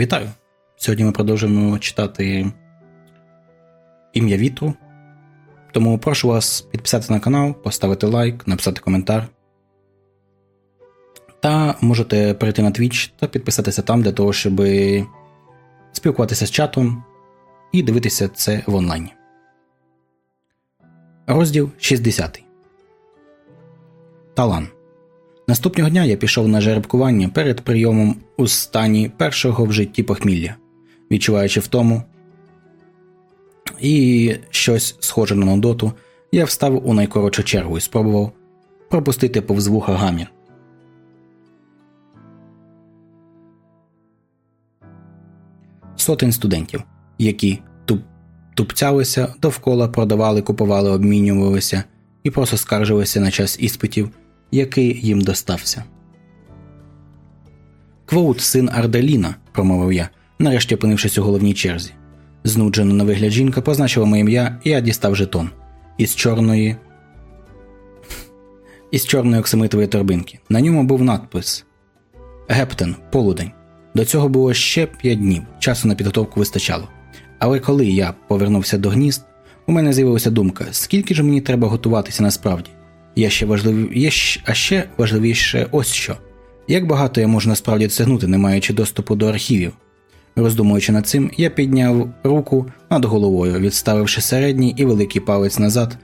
Вітаю! Сьогодні ми продовжуємо читати ім'я вітру. Тому прошу вас підписати на канал, поставити лайк, написати коментар. Та можете перейти на Twitch та підписатися там для того, щоб спілкуватися з чатом і дивитися це в онлайні. Розділ 60. Талан. Наступного дня я пішов на жеребкування перед прийомом у стані першого в житті похмілля, відчуваючи втому і щось схоже на нудоту, я встав у найкоротшу чергу і спробував пропустити повз вуха гамір. Сотень студентів, які туп тупцялися довкола, продавали, купували, обмінювалися і просто скаржилися на час іспитів який їм достався. Квоут, син Арделіна, промовив я, нарешті опинившись у головній черзі. Знуджена на вигляд жінка позначила моє ім'я, і я дістав жетон із чорної із чорної оксамитової торбинки. На ньому був надпис Гептен, полудень. До цього було ще п'ять днів, часу на підготовку вистачало. Але коли я повернувся до гнізд, у мене з'явилася думка, скільки ж мені треба готуватися насправді. Є ще важливі... Є... А ще важливіше ось що. Як багато я можу насправді досягнути, не маючи доступу до архівів. Роздумуючи над цим, я підняв руку над головою, відставивши середній і великий палець назад,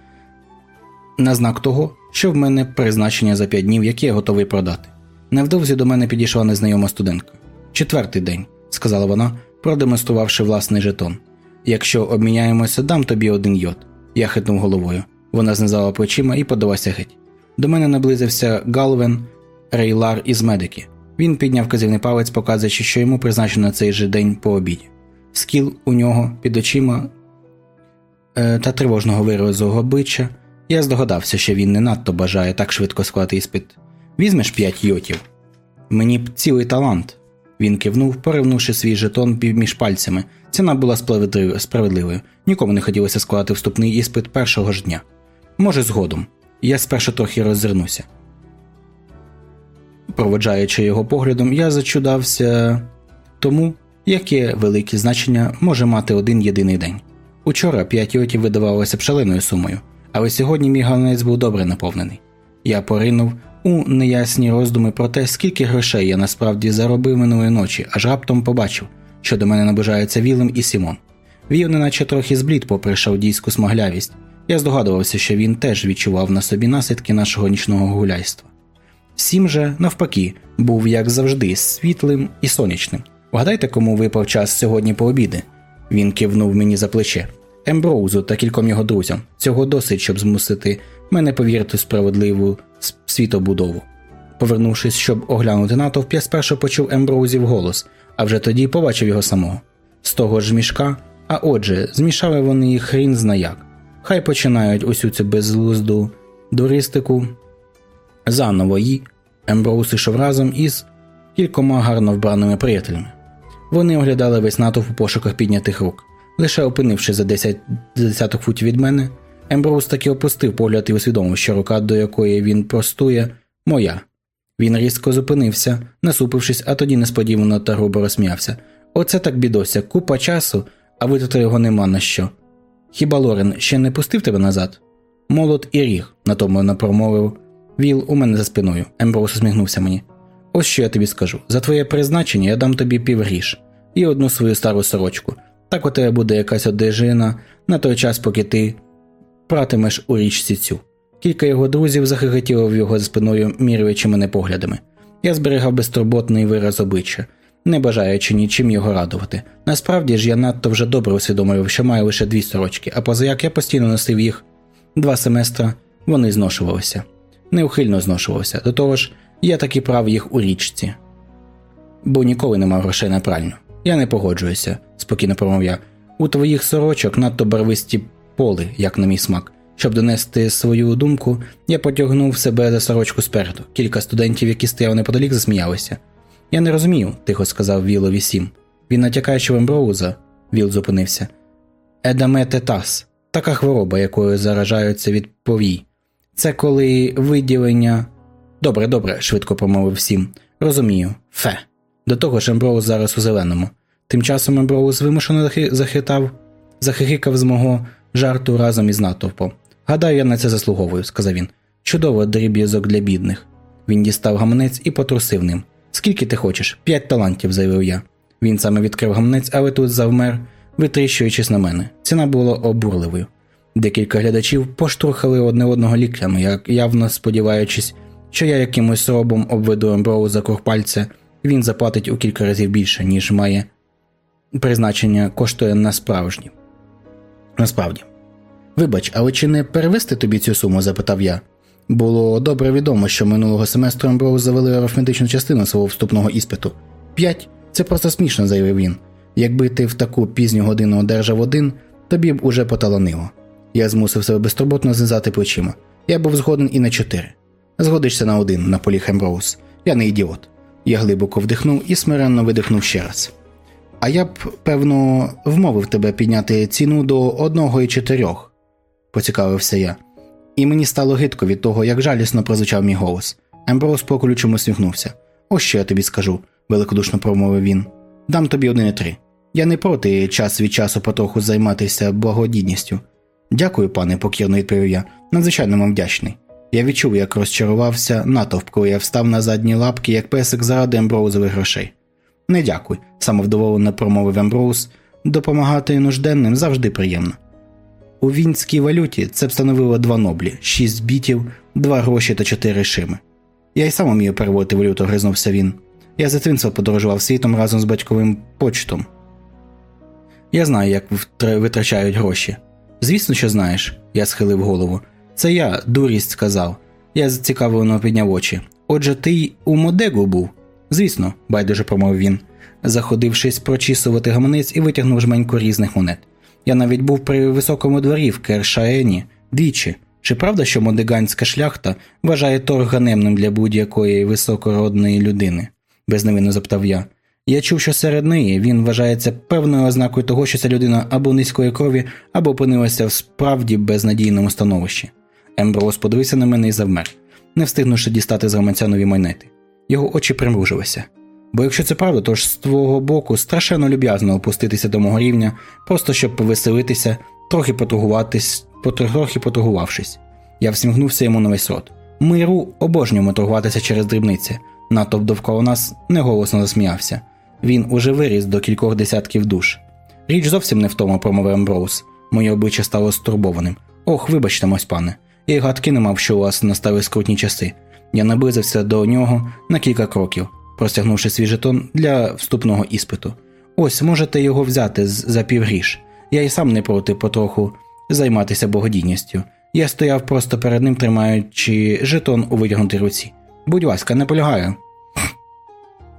на знак того, що в мене призначення за п'ять днів, які я готовий продати. Невдовзі до мене підійшла незнайома студентка. Четвертий день, сказала вона, продемонструвавши власний жетон. Якщо обміняємося, дам тобі один йод. Я хитнув головою. Вона знизала плечима і подалася геть. До мене наблизився Галвен Рейлар із медики. Він підняв казівний палець, показуючи, що йому призначено цей же день по обіді. Скіл у нього під очима е, та тривожного виразу обличчя. Я здогадався, що він не надто бажає так швидко склати іспит. Візьмеш п'ять йотів? Мені б цілий талант. Він кивнув, перевнувши свій жетон між пальцями. Ціна була справедливою. Нікому не хотілося складати вступний іспит першого ж дня. Може, згодом. Я спершу трохи роззирнуся. Проводжаючи його поглядом, я зачудався тому, яке велике значення може мати один єдиний день. Учора п'ять йотів видавалося б шаленою сумою, але сьогодні мій ганець був добре наповнений. Я поринув у неясні роздуми про те, скільки грошей я насправді заробив минулої ночі, аж раптом побачив, що до мене наближаються Вілем і Сімон. Вів неначе трохи зблід попри шаудійську смаглявість, я здогадувався, що він теж відчував на собі наслідки нашого нічного гуляйства. Сім же, навпаки, був, як завжди, світлим і сонячним. Вгадайте, кому випав час сьогодні пообіди. Він кивнув мені за плече. Емброузу та кільком його друзям. Цього досить, щоб змусити мене повірити в справедливу світобудову. Повернувшись, щоб оглянути натовп, я спершу почув Емброузів голос, а вже тоді побачив його самого. З того ж мішка, а отже, змішали вони хрін знаяк. Хай починають усю цю безглузду дуристику заново і Емброуз ішов разом із кількома гарно вбраними приятелями. Вони оглядали весь натовп у пошуках піднятих рук. Лише опинившись за 10 десяток футів від мене, Емброуз таки опустив погляд і усвідомив, що рука, до якої він простує, моя. Він різко зупинився, насупившись, а тоді несподівано та грубо розсміявся. Оце так бідося, купа часу, а витратити його нема на що. Хіба Лорен ще не пустив тебе назад? Молот і ріг, натомлено промовив. Віл у мене за спиною. Емброуз усміхнувся мені. Ось що я тобі скажу. За твоє призначення я дам тобі півгріш і одну свою стару сорочку. Так у тебе буде якась одежина на той час, поки ти пратимеш у річці цю. Кілька його друзів захихотіло в його за спиною, міряючи мене поглядами. Я зберігав безтурботний вираз обличчя, не бажаючи нічим його радувати. Насправді ж я надто вже добре усвідомив, що маю лише дві сорочки, а позаяк я постійно носив їх два семестра, вони зношувалися. Неухильно зношувалися. До того ж, я таки прав їх у річці, бо ніколи не мав грошей на пральню. Я не погоджуюся, спокійно промов я. У твоїх сорочок надто барвисті поли, як на мій смак. Щоб донести свою думку, я потягнув себе за сорочку спереду. Кілька студентів, які стояли неподалік, засміялися. Я не розумію, тихо сказав Вілові Сім. Він натякає, що Вемброуза, Віл зупинився. Едамететас така хвороба, якою заражаються від повій. Це коли виділення. Добре, добре, швидко промовив Сім. Розумію, фе. До того ж, Емброуз зараз у зеленому. Тим часом Емброуз вимушено захитав, захихикав з мого жарту разом із натовпом. Гадаю, я на це заслуговую, сказав він. Чудово дріб'язок для бідних. Він дістав гаманець і потрусив ним. Скільки ти хочеш? П'ять талантів, заявив я. Він саме відкрив гаманець, але тут завмер, витріщуючись на мене. Ціна була обурливою. Декілька глядачів поштурхали одне одного ліклями, як явно сподіваючись, що я якимось робом обведу Емброу за круг пальця, він заплатить у кілька разів більше, ніж має призначення коштує на справжні. Насправді. Вибач, але чи не перевести тобі цю суму? запитав я. Було добре відомо, що минулого семестру Емброуз завели арифметичну частину свого вступного іспиту. П'ять це просто смішно, заявив він. Якби ти в таку пізню годину одержав один, тобі б уже поталанило. Я змусив себе безтурботно знизати плечима. Я був згоден і на чотири. Згодишся на один, наполіг Емброуз. Я не ідіот. Я глибоко вдихнув і смиренно видихнув ще раз. А я б, певно, вмовив тебе підняти ціну до одного і чотирьох, поцікавився я. І мені стало гидко від того, як жалісно прозвучав мій голос. Емброуз поколючому сміхнувся. Ось що я тобі скажу, великодушно промовив він. Дам тобі один і три. Я не проти час від часу потроху займатися благодійністю. Дякую, пане, покірно відповів я. Надзвичайно вам вдячний. Я відчув, як розчарувався натовп, коли я встав на задні лапки, як песик заради емброузових грошей. Не дякуй, самовдоволено промовив Емброуз. Допомагати нужденним завжди приємно. У вінській валюті це б становило два ноблі, шість бітів, два гроші та чотири шими. Я й сам умію переводити валюту, гризнувся він. Я з дитинства подорожував світом разом з батьковим почтом. Я знаю, як витрачають гроші. Звісно, що знаєш, я схилив голову. Це я, дурість сказав. Я зацікавлено підняв очі. Отже, ти й у модегу був? Звісно, байдуже промовив він, заходившись прочісувати гаманець і витягнув жменьку різних монет. Я навіть був при високому дворі в Кершаені двічі. Чи правда, що модиганська шляхта вважає торг ганемним для будь-якої високородної людини? безневинно запитав я. Я чув, що серед неї він вважається певною ознакою того, що ця людина або низької крові, або опинилася в справді безнадійному становищі. Емброуз подивився на мене і завмер, не встигнувши дістати з гаманця нові монети. Його очі примружилися. Бо якщо це правда, то ж з твого боку страшенно люб'язно опуститися до мого рівня, просто щоб повеселитися, трохи поторгуватись, трохи поторгувавшись. Я всміхнувся йому на весь рот. Миру обожнюємо торгуватися через дрібниці. Натовп довкола нас неголосно засміявся. Він уже виріс до кількох десятків душ. Річ зовсім не в тому, промовив Емброуз. Моє обличчя стало стурбованим. Ох, вибачте, мось пане. Я гадки не мав, що у вас настали скрутні часи. Я наблизився до нього на кілька кроків, простягнувши свій жетон для вступного іспиту. Ось можете його взяти за півгріш. Я й сам не проти потроху займатися богодійністю. Я стояв просто перед ним, тримаючи жетон у витягнутій руці. Будь ласка, не полягаю.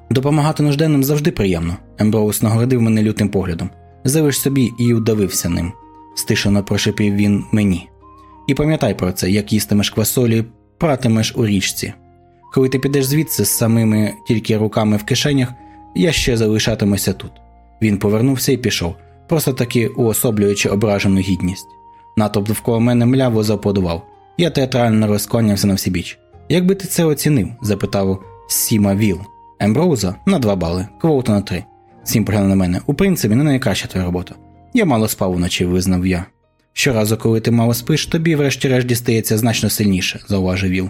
Допомагати нужденним завжди приємно. Емброуз нагородив мене лютим поглядом. Завиш собі і удавився ним, стишено прошепів він мені. І пам'ятай про це, як їстимеш квасолі, пратимеш у річці. Коли ти підеш звідси з самими тільки руками в кишенях, я ще залишатимуся тут. Він повернувся і пішов, просто таки уособлюючи ображену гідність. Натовп довкола мене мляво заподував. Я театрально розклонявся на всі біч. Як би ти це оцінив? запитав Сіма Віл. Емброуза на два бали, квоута на три. Сім поглянув на мене. У принципі, не найкраща твоя робота. Я мало спав вночі, визнав я. Щоразу, коли ти мало спиш, тобі, врешті-решт, дістається значно сильніше, зауважив Віл.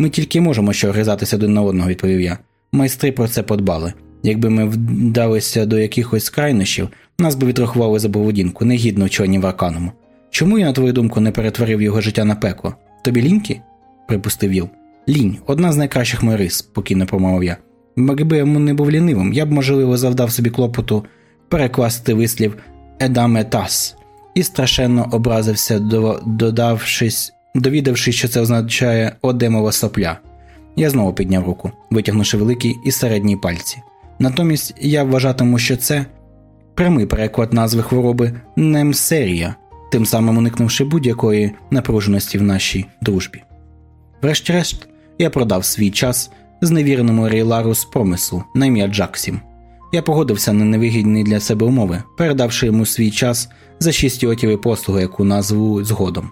Ми тільки можемо що гризатися один на одного, відповів я. Майстри про це подбали. Якби ми вдалися до якихось крайнощів, нас би відрахували за поведінку, негідно вчені арканому. Чому я, на твою думку, не перетворив його життя на пекло? Тобі ліньки? припустив Віл. Лінь одна з найкращих моїх рис, спокійно промовив я. Якби я не був лінивим, я б, можливо, завдав собі клопоту перекласти вислів Едаме Тас і страшенно образився, додавшись, довідавшись, що це означає одемова сопля. Я знову підняв руку, витягнувши великий і середній пальці. Натомість я вважатиму, що це прямий переклад назви хвороби Немсерія, тим самим уникнувши будь-якої напруженості в нашій дружбі. Врешті-решт, я продав свій час зневіреному Рейлару з промислу на ім'я Джаксім. Я погодився на невигідні для себе умови, передавши йому свій час за шість йотів і послуги, яку назву згодом.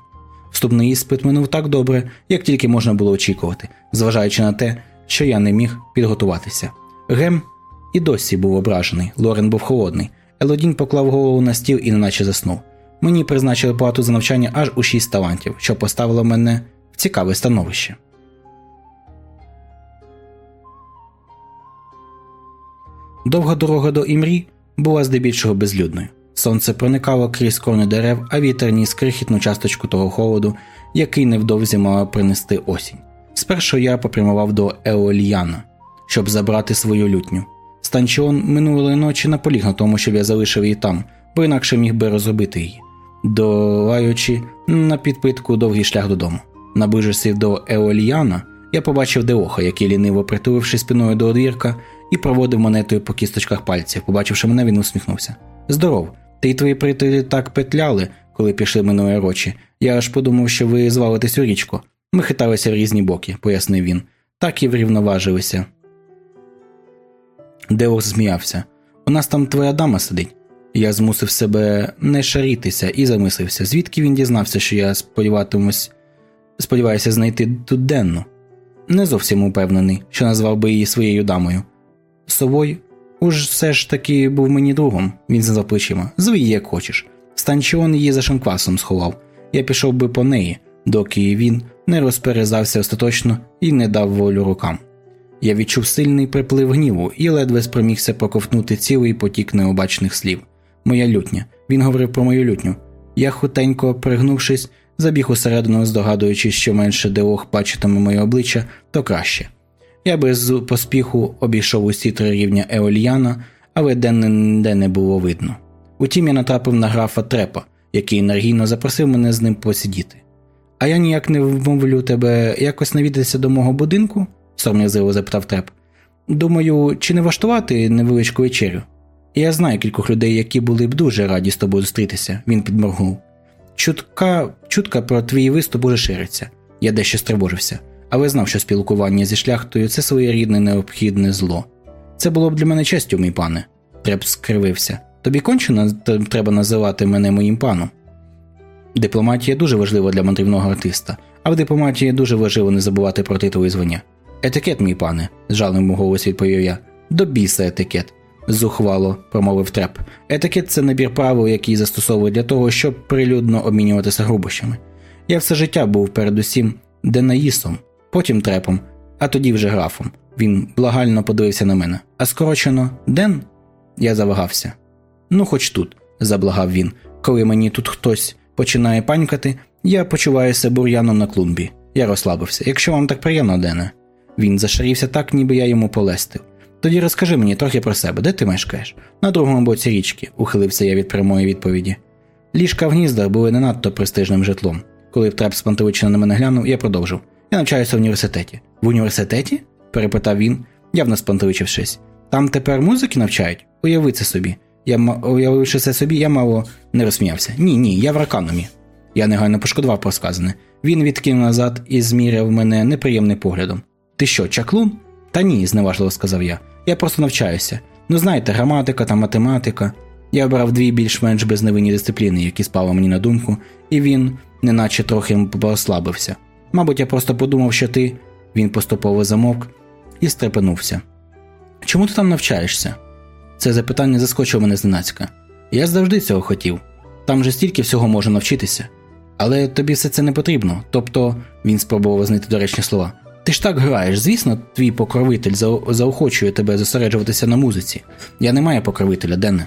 Вступний іспит минув так добре, як тільки можна було очікувати, зважаючи на те, що я не міг підготуватися. Гем і досі був ображений. Лорен був холодний. Елодін поклав голову на стіл і неначе заснув. Мені призначили плату за навчання аж у шість талантів, що поставило мене в цікаве становище. Довга дорога до імрі була здебільшого безлюдною. Сонце проникало крізь крони дерев, а вітер ніс крихітну часточку того холоду, який невдовзі мала принести осінь. Спершу я попрямував до Еоліяна, щоб забрати свою лютню. Станчіон минулої ночі наполіг на тому, щоб я залишив її там, бо інакше міг би розробити її, долаючи на підпитку довгий шлях додому. Наближився до Еоліяна, я побачив Деоха, який ліниво притуливши спиною до одвірка, і проводив монетою по кісточках пальців. Побачивши мене, він усміхнувся. Здоров, ти й твої приятелі так петляли, коли пішли минулої рочі. Я аж подумав, що ви звалитесь у річку. Ми хиталися в різні боки, пояснив він. Так і врівноважилися. Деох зміявся. У нас там твоя дама сидить. Я змусив себе не шарітися і замислився, звідки він дізнався, що я сподіватимусь, сподіваюся знайти тут денну. Не зовсім упевнений, що назвав би її своєю дамою. Совой уж все ж таки був мені другом, він знизав плечима. Її, як хочеш. Станчіон її за шанквасом сховав. Я пішов би по неї, доки він не розперезався остаточно і не дав волю рукам. Я відчув сильний приплив гніву і ледве спромігся проковтнути цілий потік необачних слів. Моя лютня. Він говорив про мою лютню. Я хутенько пригнувшись, забіг усередину, здогадуючись, що менше деох бачитиме моє обличчя, то краще. Я без поспіху обійшов усі три рівня Еоліяна, але де не, не було видно. Утім, я натрапив на графа Трепа, який енергійно запросив мене з ним посидіти. А я ніяк не вмовлю тебе якось навідатися до мого будинку? сором'язливо запитав Треп. Думаю, чи не влаштувати невеличку вечерю? Я знаю кількох людей, які були б дуже раді з тобою зустрітися, він підморгнув. Чутка чутка про твій виступ уже шириться. Я дещо стривожився, але знав, що спілкування зі шляхтою це своєрідне необхідне зло. Це було б для мене честю, мій пане. Треп скривився. Тобі конче треба називати мене моїм паном. Дипломатія дуже важлива для мандрівного артиста, а в дипломатії дуже важливо не забувати про титул і звання. Етикет, мій пане, з жалем у голосі відповів я. До біса етикет, зухвало промовив треп. Етикет це набір правил, який застосовують для того, щоб прилюдно обмінюватися грубощами. Я все життя був передусім Денаїсом, потім трепом, а тоді вже графом. Він благально подивився на мене. А скорочено Ден? Я завагався. Ну, хоч тут, заблагав він. Коли мені тут хтось починає панькати, я почуваюся бур'яном на клумбі. Я розслабився. Якщо вам так приємно, Дене. Він зашарівся так, ніби я йому полестив. Тоді розкажи мені трохи про себе, де ти мешкаєш? На другому боці річки, ухилився я від прямої відповіді. Ліжка в гніздах були не надто престижним житлом. Коли трап спантеличено на мене глянув, я продовжив. Я навчаюся в університеті. В університеті? перепитав він, явно спантеличившись. Там тепер музики навчають? Уяви це собі. Я уявивши це собі, я мало не розсміявся. Ні, ні, я в раканомі. Я негайно пошкодував про сказане. Він відкинув назад і зміряв мене неприємним поглядом. Ти що, чаклун? Та ні, зневажливо сказав я. Я просто навчаюся. Ну знаєте, граматика та математика. Я обрав дві більш-менш безневинні дисципліни, які спали мені на думку, і він, неначе трохи послабився. Мабуть, я просто подумав, що ти. Він поступово замовк і стрепенувся. Чому ти там навчаєшся? Це запитання заскочило мене зненацька. Я завжди цього хотів. Там же стільки всього можу навчитися. Але тобі все це не потрібно. Тобто, він спробував знайти доречні слова. Ти ж так граєш, звісно, твій покровитель заохочує тебе зосереджуватися на музиці. Я не маю покровителя, Денне,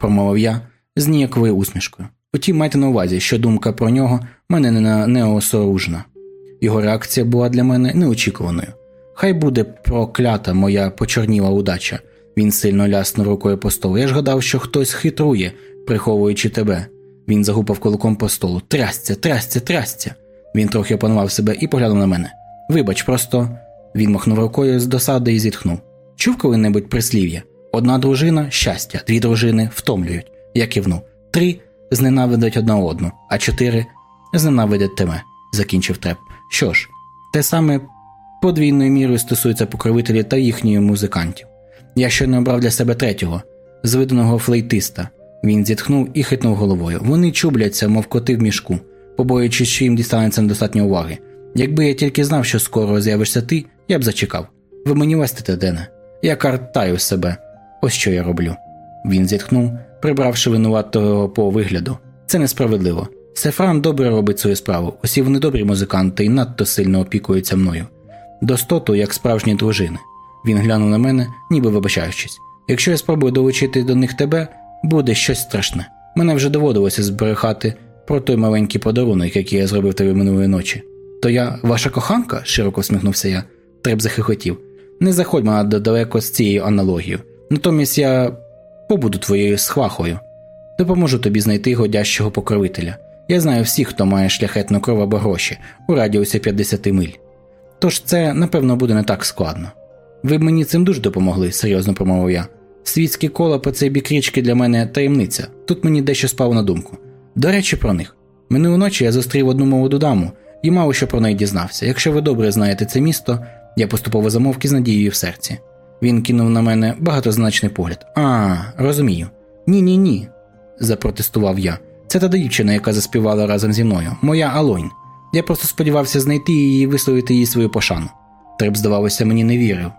промовив я з ніяковою усмішкою. Утім, майте на увазі, що думка про нього мене не неосоружна. Його реакція була для мене неочікуваною. Хай буде проклята моя почорніла удача. Він сильно ляснув рукою по столу. Я ж гадав, що хтось хитрує, приховуючи тебе. Він загупав кулаком по столу. Трясця, трясця, трясця. Він трохи опанував себе і поглянув на мене. Вибач, просто він махнув рукою з досади і зітхнув. Чув коли-небудь прислів'я? Одна дружина щастя, дві дружини втомлюють. Я кивнув. Три зненавидять одна одну, а чотири зненавидять тебе, закінчив треп. Що ж, те саме подвійною мірою стосується покровителів та їхньої музикантів. Я щойно обрав для себе третього, звиденого флейтиста. Він зітхнув і хитнув головою. Вони чубляться, мов коти в мішку, побоюючись, що їм дістанеться недостатньо уваги. Якби я тільки знав, що скоро з'явишся ти, я б зачекав. Ви мені вестите, Дене. Я картаю себе. Ось що я роблю. Він зітхнув, прибравши винуватого по вигляду. Це несправедливо. Сефран добре робить свою справу, усі вони добрі музиканти і надто сильно опікуються мною. Достоту, як справжні дружини. Він глянув на мене, ніби вибачаючись. Якщо я спробую долучити до них тебе, буде щось страшне. Мене вже доводилося зберегати про той маленький подарунок, який я зробив тобі минулої ночі. То я ваша коханка? широко всміхнувся я. Треб захихотів. Не заходь мене далеко з цією аналогією. Натомість я побуду твоєю схвахою. Допоможу тобі знайти годящого покровителя. Я знаю всіх, хто має шляхетну кров або гроші у радіусі 50 миль. Тож це, напевно, буде не так складно. Ви б мені цим дуже допомогли, серйозно промовив я. Світські кола по цей бік річки для мене таємниця. Тут мені дещо спало на думку. До речі, про них. Минулої ночі я зустрів одну молоду даму і мало що про неї дізнався. Якщо ви добре знаєте це місто, я поступово замовки з надією в серці. Він кинув на мене багатозначний погляд. А, розумію. Ні, ні, ні, запротестував я. Це та дівчина, яка заспівала разом зі мною, моя Алойн. Я просто сподівався знайти її і висловити їй свою пошану. Треб, здавалося, мені не вірив.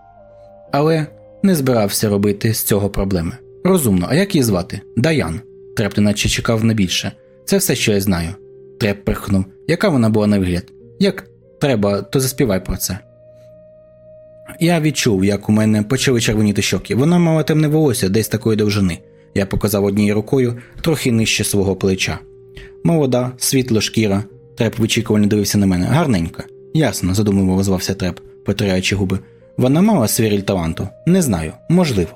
Але не збирався робити з цього проблеми. Розумно, а як її звати? Даян. Треп неначе чекав на більше. Це все, що я знаю. Треп прихнув. Яка вона була на вигляд? Як треба, то заспівай про це. Я відчув, як у мене почали червоніти щоки. Вона мала темне волосся десь такої довжини. Я показав однією рукою трохи нижче свого плеча. Молода, світло шкіра. Треп вичікувально дивився на мене. Гарненька. Ясно, задумливо озвався Треп, потираючи губи. Вона мала свіріль таланту? Не знаю, можливо.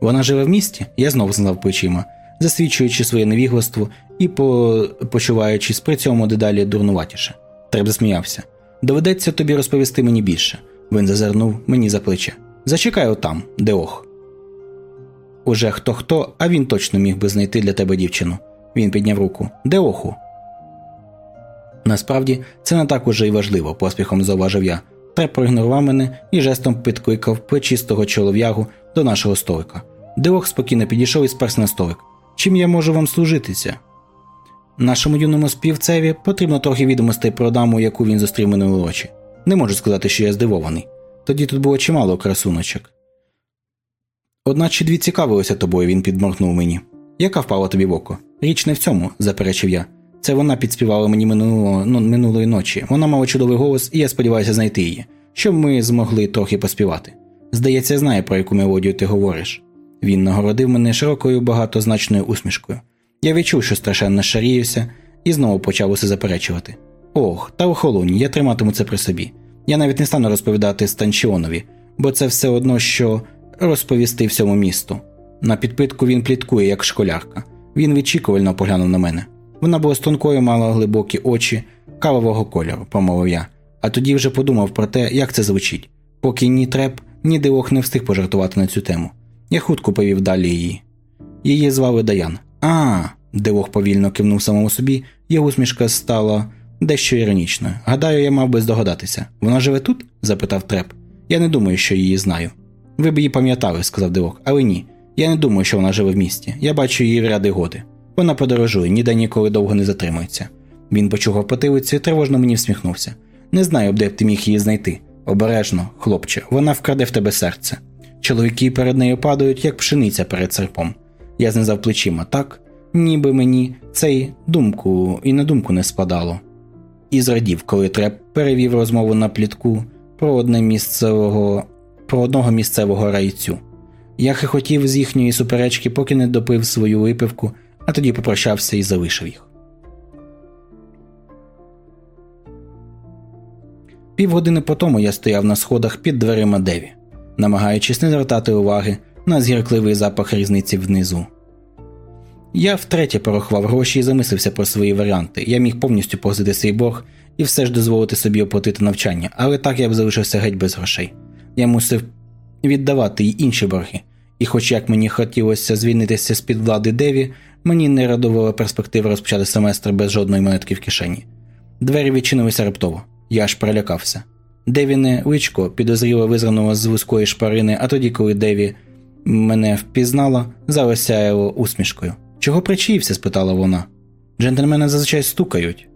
Вона живе в місті? Я знов знав плечима, засвідчуючи своє невігластво і по... почуваючись при цьому дедалі дурнуватіше. Треп засміявся. Доведеться тобі розповісти мені більше. Він зазирнув мені за плече. Зачекай отам, де ох. Уже хто хто, а він точно міг би знайти для тебе дівчину. Він підняв руку. Де оху? Насправді це не так уже й важливо, поспіхом зауважив я. Треп проігнорував мене і жестом підкликав плечистого чолов'ягу до нашого столика. Деох спокійно підійшов і сперся на столик. Чим я можу вам служитися? Нашому юному співцеві потрібно трохи відомостей про даму, яку він зустрів минулої очі. Не можу сказати, що я здивований. Тоді тут було чимало красуночок. Одна чи дві цікавилися тобою, він підморгнув мені. Яка впала тобі в око? Річ не в цьому, заперечив я. Це вона підспівала мені минуло, ну, минулої ночі. Вона мала чудовий голос, і я сподіваюся знайти її, щоб ми змогли трохи поспівати. Здається, знає, про яку мелодію ти говориш. Він нагородив мене широкою багатозначною усмішкою. Я відчув, що страшенно шаріюся, і знову почав усе заперечувати. Ох, та охолонь, я триматиму це при собі. Я навіть не стану розповідати Станчіонові, бо це все одно, що розповісти всьому місту. На підпитку він пліткує, як школярка. Він відчікувально поглянув на мене. Вона була стрункою, мала глибокі очі, кавового кольору, промовив я, а тоді вже подумав про те, як це звучить. Поки ні треп, ні дивох не встиг пожартувати на цю тему. Я хутко повів далі її. Її звали Даян. А, Девох повільно кивнув самому собі, його усмішка стала дещо іронічною. Гадаю, я мав би здогадатися. Вона живе тут? запитав Треп. Я не думаю, що її знаю. Ви б її пам'ятали, сказав Девок, але ні. Я не думаю, що вона живе в місті. Я бачу її в ряди годи. Вона подорожує, ніде ніколи довго не затримується. Він почув потилицю і тривожно мені всміхнувся. Не знаю, де б ти міг її знайти. Обережно, хлопче, вона вкраде в тебе серце. Чоловіки перед нею падають, як пшениця перед серпом. Я знизав плечима так, ніби мені цей думку і на думку не спадало. І зрадів, коли Треп перевів розмову на плітку про одне місцевого, про одного місцевого райцю. Я хихотів з їхньої суперечки, поки не допив свою випивку, а тоді попрощався і залишив їх. Півгодини по тому я стояв на сходах під дверима Деві, намагаючись не звертати уваги на згіркливий запах різниці внизу. Я втретє порахував гроші і замислився про свої варіанти. Я міг повністю погасити свій борг і все ж дозволити собі оплатити навчання, але так я б залишився геть без грошей. Я мусив віддавати й інші борги, і, хоч як мені хотілося звільнитися з під влади Деві, мені не радувала перспектива розпочати семестр без жодної монетки в кишені. Двері відчинилися раптово. Я аж перелякався. Девіне личко підозріло визрануло з вузької шпарини, а тоді, коли Деві мене впізнала, залосяяло усмішкою. Чого причаївся? спитала вона. Джентльмени зазвичай стукають.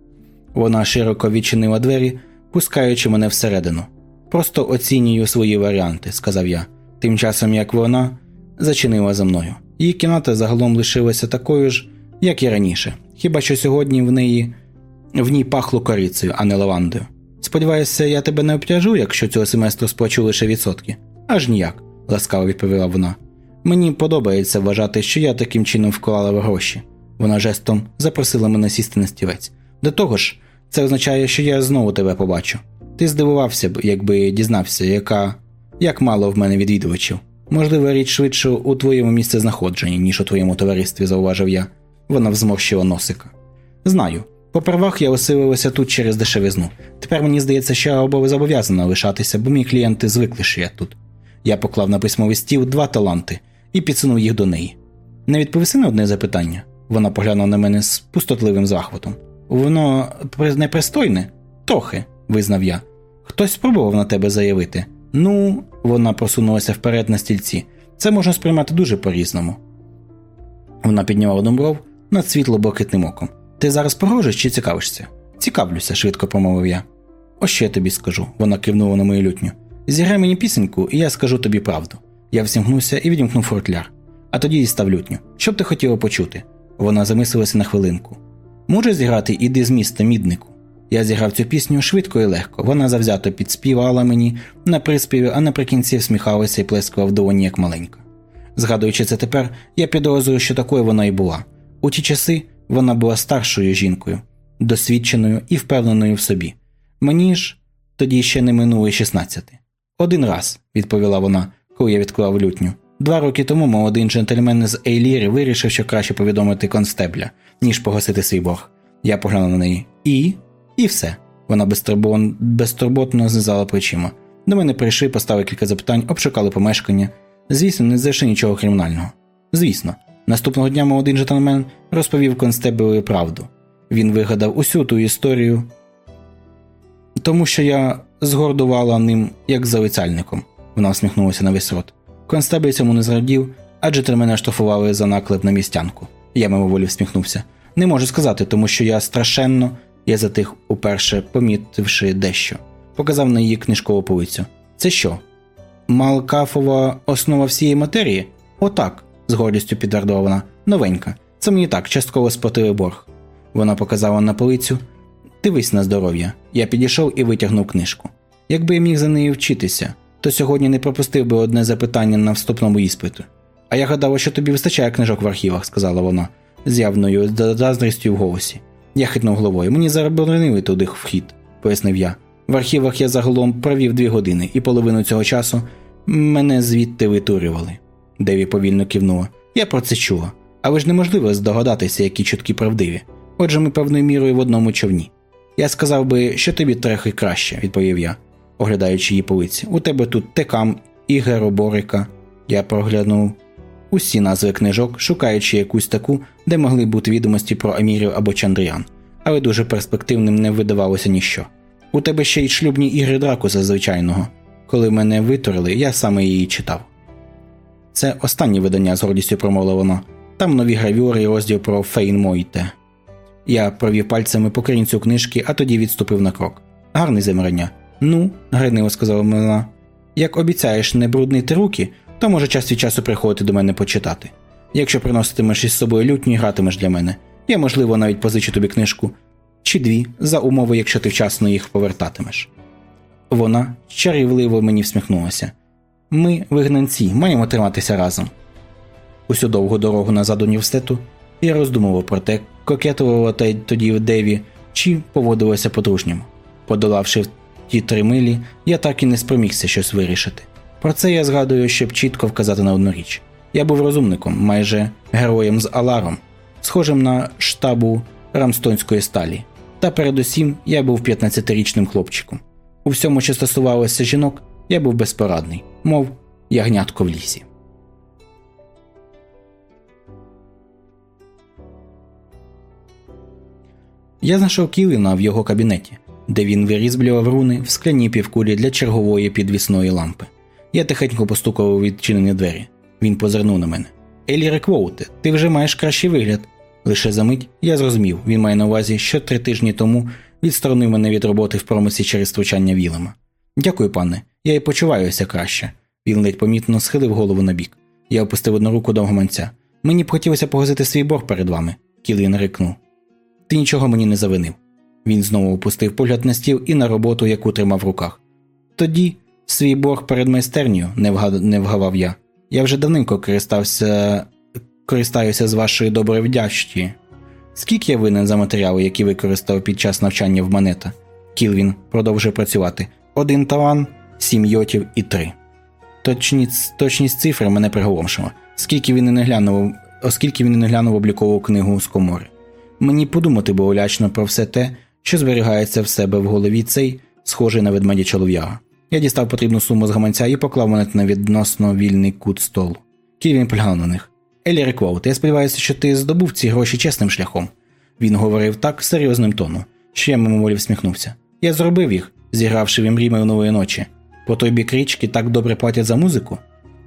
Вона широко відчинила двері, пускаючи мене всередину. Просто оцінюю свої варіанти, сказав я. Тим часом як вона зачинила за мною. Її кімната загалом лишилася такою ж, як і раніше, хіба що сьогодні в неї в ній пахло корицею, а не лавандою. Сподіваюся, я тебе не обтяжу, якщо цього семестру сплачу лише відсотки. Аж ніяк, ласкаво відповіла вона. Мені подобається вважати, що я таким чином вклала в гроші. Вона жестом запросила мене сісти на стілець. До того ж, це означає, що я знову тебе побачу. Ти здивувався б, якби дізнався, яка як мало в мене відвідувачів. Можливо, річ швидше у твоєму місцезнаходженні, ніж у твоєму товаристві, зауважив я. Вона взморщила носика. Знаю. Попервах я оселилася тут через дешевизну. Тепер мені здається, що я зобов'язана лишатися, бо мій клієнти звикли, що я тут. Я поклав на письмовий стіл два таланти і підсунув їх до неї. Не відповіси на одне запитання. Вона поглянула на мене з пустотливим захватом. Воно непристойне? Трохи, визнав я. Хтось спробував на тебе заявити. Ну, вона просунулася вперед на стільці. Це можна сприймати дуже по-різному. Вона підняла одну над світло блакитним оком. Ти зараз погрожуєш чи цікавишся? Цікавлюся, швидко промовив я. Ось що я тобі скажу, вона кивнула на мою лютню. Зіграй мені пісеньку, і я скажу тобі правду. Я всімкнувся і відімкнув фортляр. А тоді дістав лютню. Що б ти хотіла почути? Вона замислилася на хвилинку. Може зіграти іди з міста, міднику. Я зіграв цю пісню швидко і легко. Вона завзято підспівала мені на приспіві, а наприкінці всміхалася і плескала в долоні, як маленька. Згадуючи це тепер, я підозрюю, що такою вона і була. У ті часи вона була старшою жінкою, досвідченою і впевненою в собі. Мені ж тоді ще не минуло й 16. Один раз, відповіла вона, коли я відклав лютню. Два роки тому молодий джентльмен з Ейліри вирішив, що краще повідомити констебля, ніж погасити свій борг. Я поглянув на неї. І. І все. Вона безтурботно знизала плечима. До мене прийшли, поставили кілька запитань, обшукали помешкання. Звісно, не знайшли нічого кримінального. Звісно, наступного дня молодий джентльмен розповів констеблеві правду. Він вигадав усю ту історію, тому що я згордувала ним як залицяльником. Вона усміхнулася на весь рот. Констебль цьому не зрадів, адже термена штрафували за наклеп на містянку. Я мимоволі всміхнувся. Не можу сказати, тому що я страшенно, я затих уперше, помітивши дещо. Показав на її книжкову полицю. Це що? Малкафова основа всієї матерії? Отак, з гордістю підтвердила вона. Новенька. Це мені так, частково сплатили борг. Вона показала на полицю. Дивись на здоров'я. Я підійшов і витягнув книжку. Якби я міг за нею вчитися, то сьогодні не пропустив би одне запитання на вступному іспиту. А я гадала, що тобі вистачає книжок в архівах, сказала вона, з явною заздрістю в голосі. Я хитнув головою. Мені заборонили туди вхід, пояснив я. В архівах я загалом провів дві години, і половину цього часу мене звідти витурювали. Деві повільно кивнула. Я про це чула. Але ж неможливо здогадатися, які чутки правдиві. Отже, ми певною мірою в одному човні. Я сказав би, що тобі трохи краще, відповів я оглядаючи її полиці. У тебе тут текам і героборика. Я проглянув усі назви книжок, шукаючи якусь таку, де могли бути відомості про Амірів або Чандріан, але дуже перспективним не видавалося ніщо. У тебе ще й шлюбні ігри Дракуса звичайного. Коли мене витурили, я саме її читав. Це останнє видання з гордістю промовила вона. Там нові гравюри і розділ про Фейн Мойте. Я провів пальцями по корінцю книжки, а тоді відступив на крок. Гарне замирання. Ну, гриниво сказала вона, як обіцяєш не бруднити руки, то може час від часу приходити до мене почитати. Якщо приноситимеш із собою лютню і гратимеш для мене, я, можливо, навіть позичу тобі книжку чи дві за умови, якщо ти вчасно їх повертатимеш. Вона чарівливо мені всміхнулася. Ми, вигнанці, маємо триматися разом. Усю довгу дорогу назад університету я роздумував про те, кокетувала тоді в Деві, чи поводилося по-дружньому. Подолавши ті три милі, я так і не спромігся щось вирішити. Про це я згадую, щоб чітко вказати на одну річ. Я був розумником, майже героєм з Аларом, схожим на штабу рамстонської сталі. Та передусім я був 15-річним хлопчиком. У всьому, що стосувалося жінок, я був безпорадний, мов ягнятко в лісі. Я знайшов Кіліна в його кабінеті де він вирізблював руни в скляній півкулі для чергової підвісної лампи. Я тихенько постукав у відчинені двері. Він позирнув на мене. Елі Реквоуте, ти вже маєш кращий вигляд. Лише за мить я зрозумів, він має на увазі, що три тижні тому відсторонив мене від роботи в промисі через втручання Вілема. Дякую, пане, я і почуваюся краще. Він ледь помітно схилив голову на бік. Я опустив одну руку до гаманця. Мені б хотілося погасити свій борг перед вами, Кілвін рикнув. Ти нічого мені не завинив. Він знову опустив погляд на стіл і на роботу, яку тримав в руках. Тоді свій борг перед майстернею, не, вгад... не вгавав я. Я вже давненько користався... користаюся з вашої доброї вдячті. Скільки я винен за матеріали, які використав під час навчання в монета? Кілвін продовжує працювати. Один талан, сім йотів і три. Точність, точність цифри мене приголомшила, скільки він не глянув, оскільки він не глянув облікову книгу з комори. Мені подумати було лячно про все те, що зберігається в себе в голові цей, схожий на ведмедя чолов'яга. Я дістав потрібну суму з гаманця і поклав монет на відносно вільний кут столу. Ківін поглянув на них. Елі Реквоут, я сподіваюся, що ти здобув ці гроші чесним шляхом. Він говорив так серйозним тоном, що я мимоволі всміхнувся. Я зробив їх, зігравши в імрі минулої ночі. По той бік річки так добре платять за музику.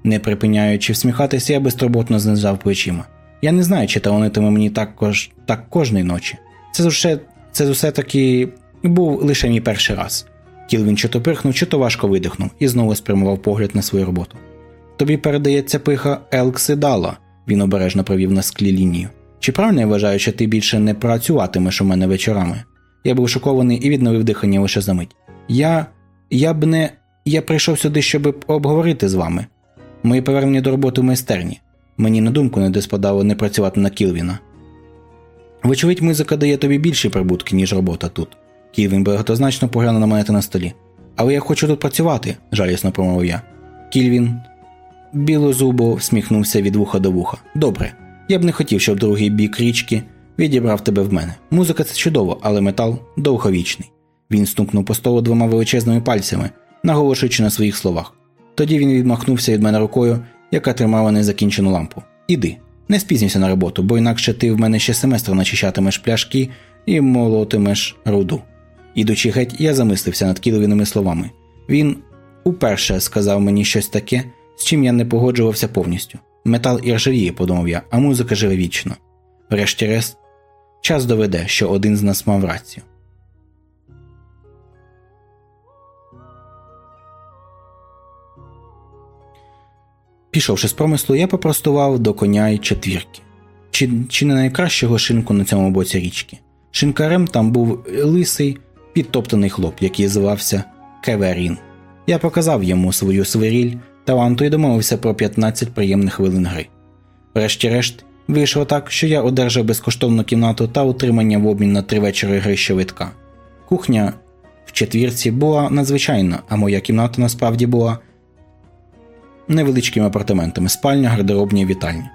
Не припиняючи всміхатися, я безтурботно знизав плечима. Я не знаю, чи таланитиме мені також так кожної ночі. Це усе, це все таки був лише мій перший раз. Кілвін чи то пирхнув, чи то важко видихнув і знову спрямував погляд на свою роботу. Тобі передається пиха Елксидала, він обережно провів на склі лінію. Чи правильно я вважаю, що ти більше не працюватимеш у мене вечорами? Я був шокований і відновив дихання лише за мить. Я. я б не. Я прийшов сюди, щоб обговорити з вами. Мої повернення до роботи в майстерні. Мені на думку не диспадало не працювати на Кілвіна. Вочевидь, музика дає тобі більші прибутки, ніж робота тут. Кілвін багатозначно поглянув на монети на столі. Але я хочу тут працювати, жалісно промовив я. Кільвін білозубо всміхнувся від вуха до вуха. Добре, я б не хотів, щоб другий бік річки відібрав тебе в мене. Музика це чудово, але метал довговічний. Він стукнув по столу двома величезними пальцями, наголошуючи на своїх словах. Тоді він відмахнувся від мене рукою, яка тримала незакінчену лампу. Іди, не спізнюйся на роботу, бо інакше ти в мене ще семестр начищатимеш пляшки і молотимеш руду. Ідучи геть, я замислився над кіловіними словами. Він уперше сказав мені щось таке, з чим я не погоджувався повністю. Метал і ржавіє, подумав я, а музика живе вічно. Врешті-решт, час доведе, що один з нас мав рацію. Пішовши з промислу, я попростував до коня й четвірки, чи, чи не найкращого шинку на цьому боці річки. Шинкарем там був лисий, підтоптаний хлоп, який звався Кеверін. Я показав йому свою свиріль таланту і домовився про 15 приємних хвилин гри. Врешті-решт, вийшло так, що я одержав безкоштовну кімнату та утримання в обмін на три вечори гри щовидка. Кухня в четвірці була надзвичайна, а моя кімната насправді була невеличкими апартаментами, спальня, гардеробня і вітальня.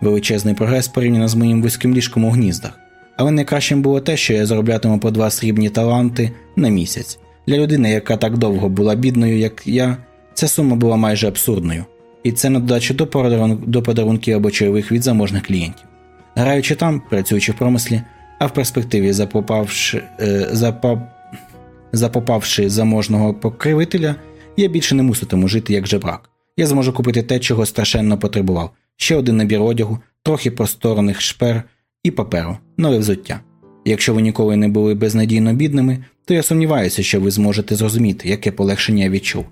Величезний прогрес порівняно з моїм вузьким ліжком у гніздах. Але найкращим було те, що я зароблятиму по два срібні таланти на місяць. Для людини, яка так довго була бідною, як я, ця сума була майже абсурдною, і це на додачу до, подарун... до подарунків або чайових від заможних клієнтів. Граючи там, працюючи в промислі, а в перспективі запопавши, е, запоп... запопавши заможного покривителя, я більше не муситиму жити як жебрак. Я зможу купити те, чого страшенно потребував: ще один набір одягу, трохи просторних шпер і паперу, нове взуття. Якщо ви ніколи не були безнадійно бідними, то я сумніваюся, що ви зможете зрозуміти, яке полегшення я відчув.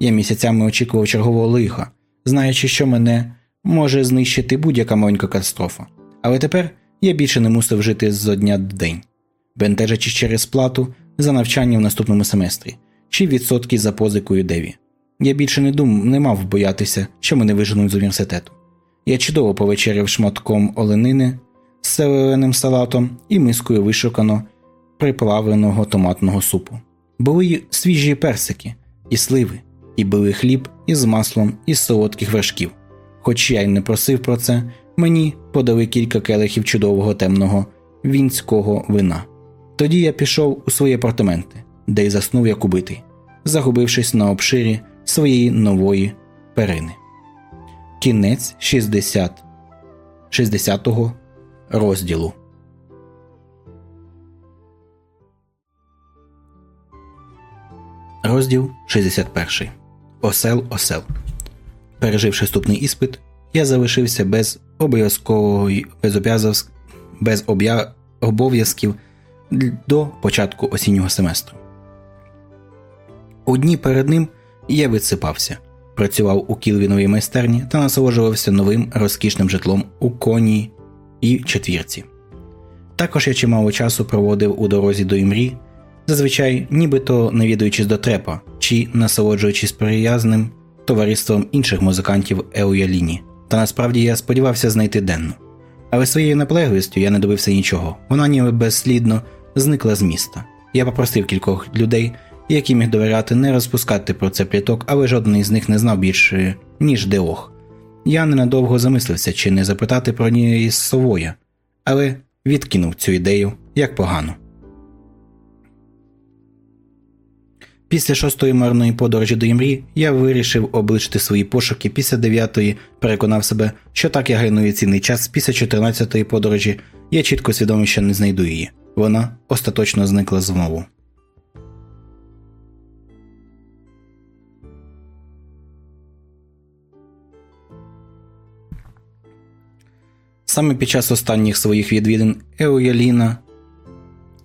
Я місяцями очікував чергового лиха, знаючи, що мене може знищити будь-яка маленька катастрофа. Але тепер я більше не мусив жити з дня в день, бентежачи через плату за навчання в наступному семестрі, чи відсотки за позикою Деві. Я більше не дум, не мав боятися, що мене виженуть з університету. Я чудово повечеряв шматком оленини з селеним салатом і мискою вишукано приплавленого томатного супу. Були свіжі персики, і сливи, і білий хліб із маслом із солодких вершків. Хоч я й не просив про це, мені подали кілька келихів чудового темного вінського вина. Тоді я пішов у свої апартаменти, де й заснув як убитий, загубившись на обширі своєї нової перини. Кінець 60 60 розділу. Розділ 61. Осел Осел. Переживши ступний іспит, я залишився без обов'язкової без обов'язків до початку осіннього семестру. У дні перед ним я відсипався. працював у Кілвіновій майстерні та насолоджувався новим розкішним житлом у коні і четвірці. Також я чимало часу проводив у дорозі до імрі, зазвичай нібито навідуючись до трепа чи насолоджуючись приязним товариством інших музикантів Еуяліні, та насправді я сподівався знайти денну. Але своєю наполегливістю я не добився нічого, вона ніби безслідно зникла з міста. Я попросив кількох людей, які міг довіряти, не розпускати про це пліток, але жоден із них не знав більше, ніж Деох. Я ненадовго замислився, чи не запитати про неї із совоя, але відкинув цю ідею як погано. Після шостої марної подорожі до Імрі я вирішив обличити свої пошуки. Після дев'ятої переконав себе, що так я гайную цінний час. Після чотирнадцятої подорожі я чітко свідомий, що не знайду її. Вона остаточно зникла знову. Саме під час останніх своїх відвідин Еояліна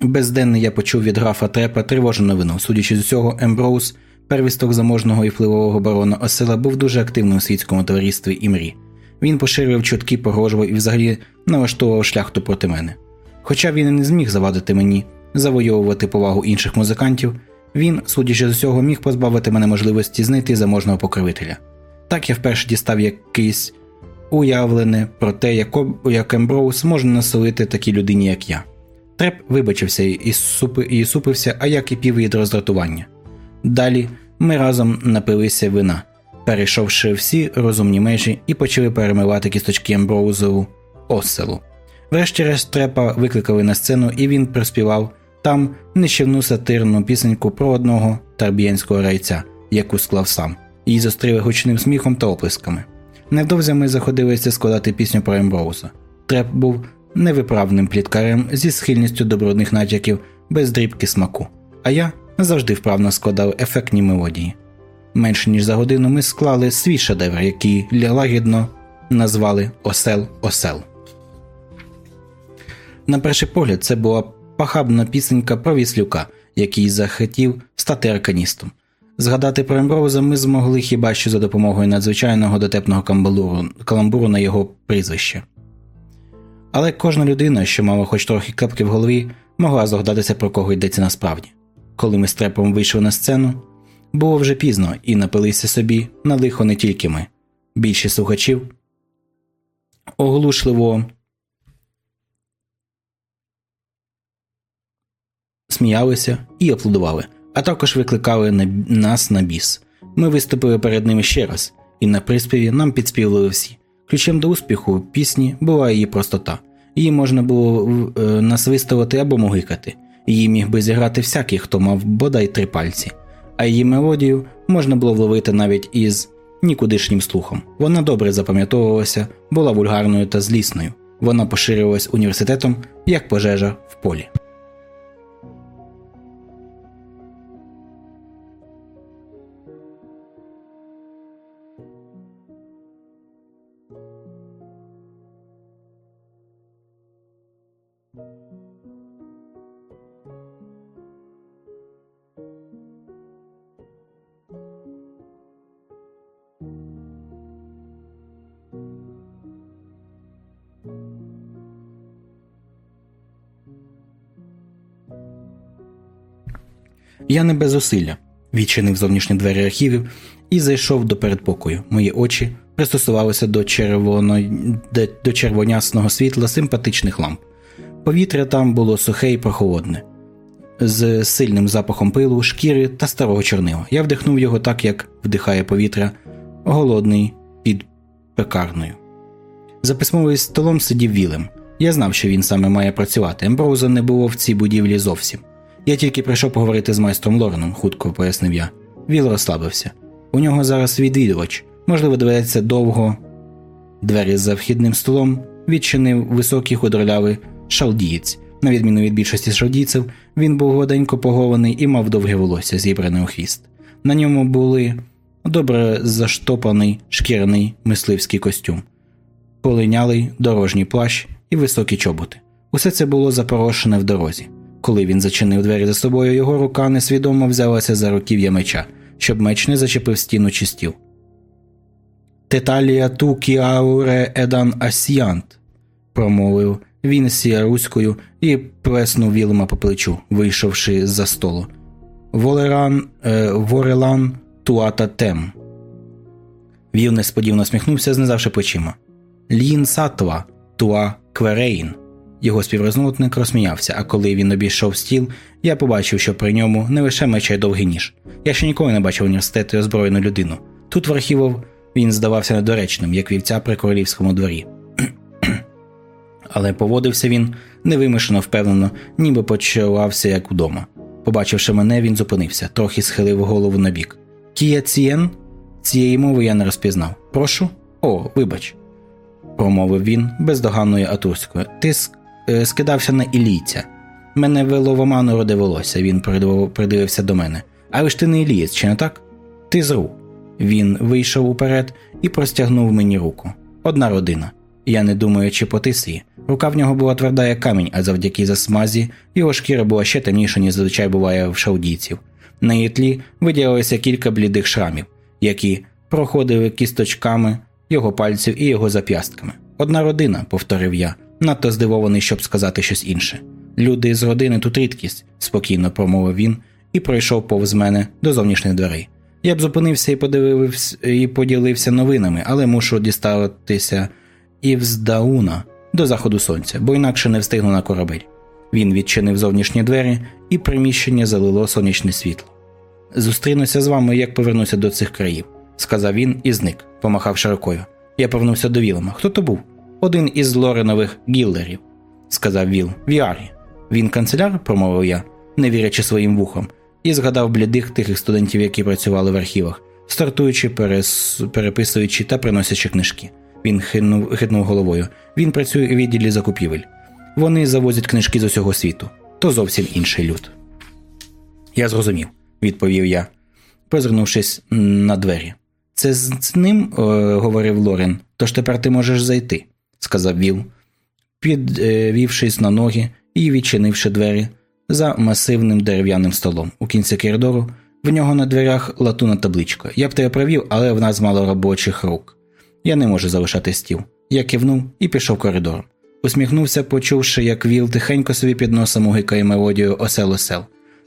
безденний я почув від графа Трепа тривожну новину. Судячи з усього, Емброуз, первісток заможного і впливового барона Осела, був дуже активним у світському товаристві імрі. Він поширював чутки, погрожував і взагалі налаштовував шляхту проти мене. Хоча він і не зміг завадити мені завойовувати повагу інших музикантів, він, судячи з усього, міг позбавити мене можливості знайти заможного покровителя. Так я вперше дістав якийсь уявлене про те, як Емброуз може населити такій людині, як я. Треп вибачився і, супи, і супився, а як і пів від роздратування. Далі ми разом напилися вина, перейшовши всі розумні межі і почали перемивати кісточки Емброузову оселу. Врешті-решт трепа викликали на сцену, і він приспівав там нищівну сатирну пісеньку про одного тарбієнського райця, яку склав сам, її зустріли гучним сміхом та оплесками. Невдовзі ми заходилися складати пісню про Емброуза. Треп був невиправним пліткарем зі схильністю до брудних натяків без дрібки смаку, а я завжди вправно складав ефектні мелодії. Менше ніж за годину ми склали свій шедевр, який лагідно назвали Осел Осел. На перший погляд, це була пахабна пісенька про віслюка, який захотів стати арканістом. Згадати про Емброуза ми змогли хіба що за допомогою надзвичайного дотепного каламбуру на його прізвище. Але кожна людина, що мала хоч трохи клепки в голові, могла здогадатися, про кого йдеться насправді. Коли ми з трепом вийшли на сцену, було вже пізно і напилися собі на лихо не тільки ми. Більшість слухачів оглушливо сміялися і аплодували, а також викликали на нас на біс. Ми виступили перед ними ще раз, і на приспіві нам підспівали всі. Ключем до успіху пісні була її простота. Її можна було е, насвистувати або мугикати. Її міг би зіграти всякий, хто мав бодай три пальці, а її мелодію можна було вловити навіть із нікудишнім слухом. Вона добре запам'ятовувалася, була вульгарною та злісною. Вона поширювалась університетом як пожежа в полі. Я не без зусилля відчинив зовнішні двері архівів і зайшов до передпокою. Мої очі пристосувалися до червоно... до червонясного світла симпатичних ламп. Повітря там було сухе і прохолодне, з сильним запахом пилу, шкіри та старого чорнила. Я вдихнув його так, як вдихає повітря, голодний під пекарною. За письмовим столом сидів Вілем. Я знав, що він саме має працювати. Емброуза не було в цій будівлі зовсім. Я тільки прийшов поговорити з майстром Лореном, хутко пояснив я. Віл розслабився. У нього зараз відвідувач, можливо, доведеться довго. Двері за вхідним столом відчинив високий худролявий шалдієць. На відміну від більшості шалдійців, він був гладенько погований і мав довге волосся, зібране у хвіст. На ньому були добре заштопаний шкіряний мисливський костюм, полинялий дорожній плащ і високі чоботи. Усе це було запорошене в дорозі. Коли він зачинив двері за собою, його рука несвідомо взялася за руків'я меча, щоб меч не зачепив стіну чи стіл. Теталія ту кіауре едан асіянт, промовив він сіаруською і плеснув Вілма по плечу, вийшовши з-за столу. Волеран, е, Ворелан туата тем. Віл несподівано сміхнувся, знизавши плечима. Лін сатва туа кверейн. Його співрозмовник розсміявся, а коли він обійшов стіл, я побачив, що при ньому не лише меча й довгий ніж. Я ще ніколи не бачив університету і озброєну людину. Тут в архівов він здавався недоречним, як вівця при королівському дворі. Але поводився він невимушено впевнено, ніби почувався як удома. Побачивши мене, він зупинився, трохи схилив голову на бік. Кія цієн? Цієї мови я не розпізнав. Прошу? О, вибач, промовив він бездоганною атурською. Ти е, скидався на ілійця. Мене вело в оману роде він придивився до мене. Але ж ти не ілієць, чи не так? Ти зру. Він вийшов уперед і простягнув мені руку. Одна родина. Я не думаю, чи потис її. Рука в нього була тверда, як камінь, а завдяки засмазі його шкіра була ще темніша, ніж зазвичай буває в шаудійців. На її тлі виділилося кілька блідих шрамів, які проходили кісточками його пальців і його зап'ястками. Одна родина, повторив я, надто здивований, щоб сказати щось інше. Люди з родини тут рідкість, спокійно промовив він і пройшов повз мене до зовнішніх дверей. Я б зупинився і і поділився новинами, але мушу діставатися Івздауна до заходу сонця, бо інакше не встигну на корабель. Він відчинив зовнішні двері, і приміщення залило сонячне світло. Зустрінуся з вами, як повернуся до цих країв, сказав він і зник, помахавши рукою. Я повернувся до Вілома. Хто то був? Один із Лоренових гіллерів, сказав Віл. Віарі. Він канцеляр, промовив я, не вірячи своїм вухом, і згадав блідих тихих студентів, які працювали в архівах, стартуючи, перес... переписуючи та приносячи книжки. Він хитнув, хитнув головою. Він працює у відділі закупівель. Вони завозять книжки з усього світу. То зовсім інший люд. Я зрозумів, відповів я, позирнувшись на двері. Це з ним, о, говорив Лорен, тож тепер ти можеш зайти, сказав Віл, підвівшись на ноги і відчинивши двері за масивним дерев'яним столом. У кінці коридору в нього на дверях латуна табличка. Я б тебе привів, але в нас мало робочих рук. Я не можу залишати стіл. Я кивнув і пішов коридором. Усміхнувся, почувши, як Віл тихенько собі під носом угикає мелодію осел осел.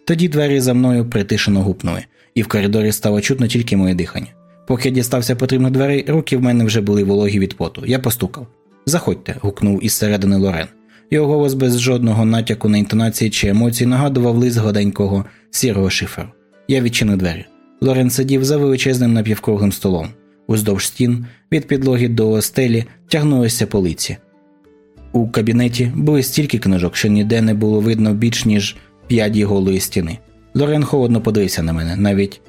Тоді двері за мною притишено гупнули, і в коридорі стало чутно тільки моє дихання. Поки я дістався потрібних дверей, руки в мене вже були вологі від поту. Я постукав. Заходьте. гукнув із середини Лорен. Його голос без жодного натяку на інтонації чи емоцій нагадував лист гладенького сірого шиферу. Я відчинив двері. Лорен сидів за величезним напівкруглим столом. Уздовж стін, від підлоги до стелі, тягнулися полиці. У кабінеті були стільки книжок, що ніде не було видно більш ніж п'яді голої стіни. Лорен холодно подивився на мене. Навіть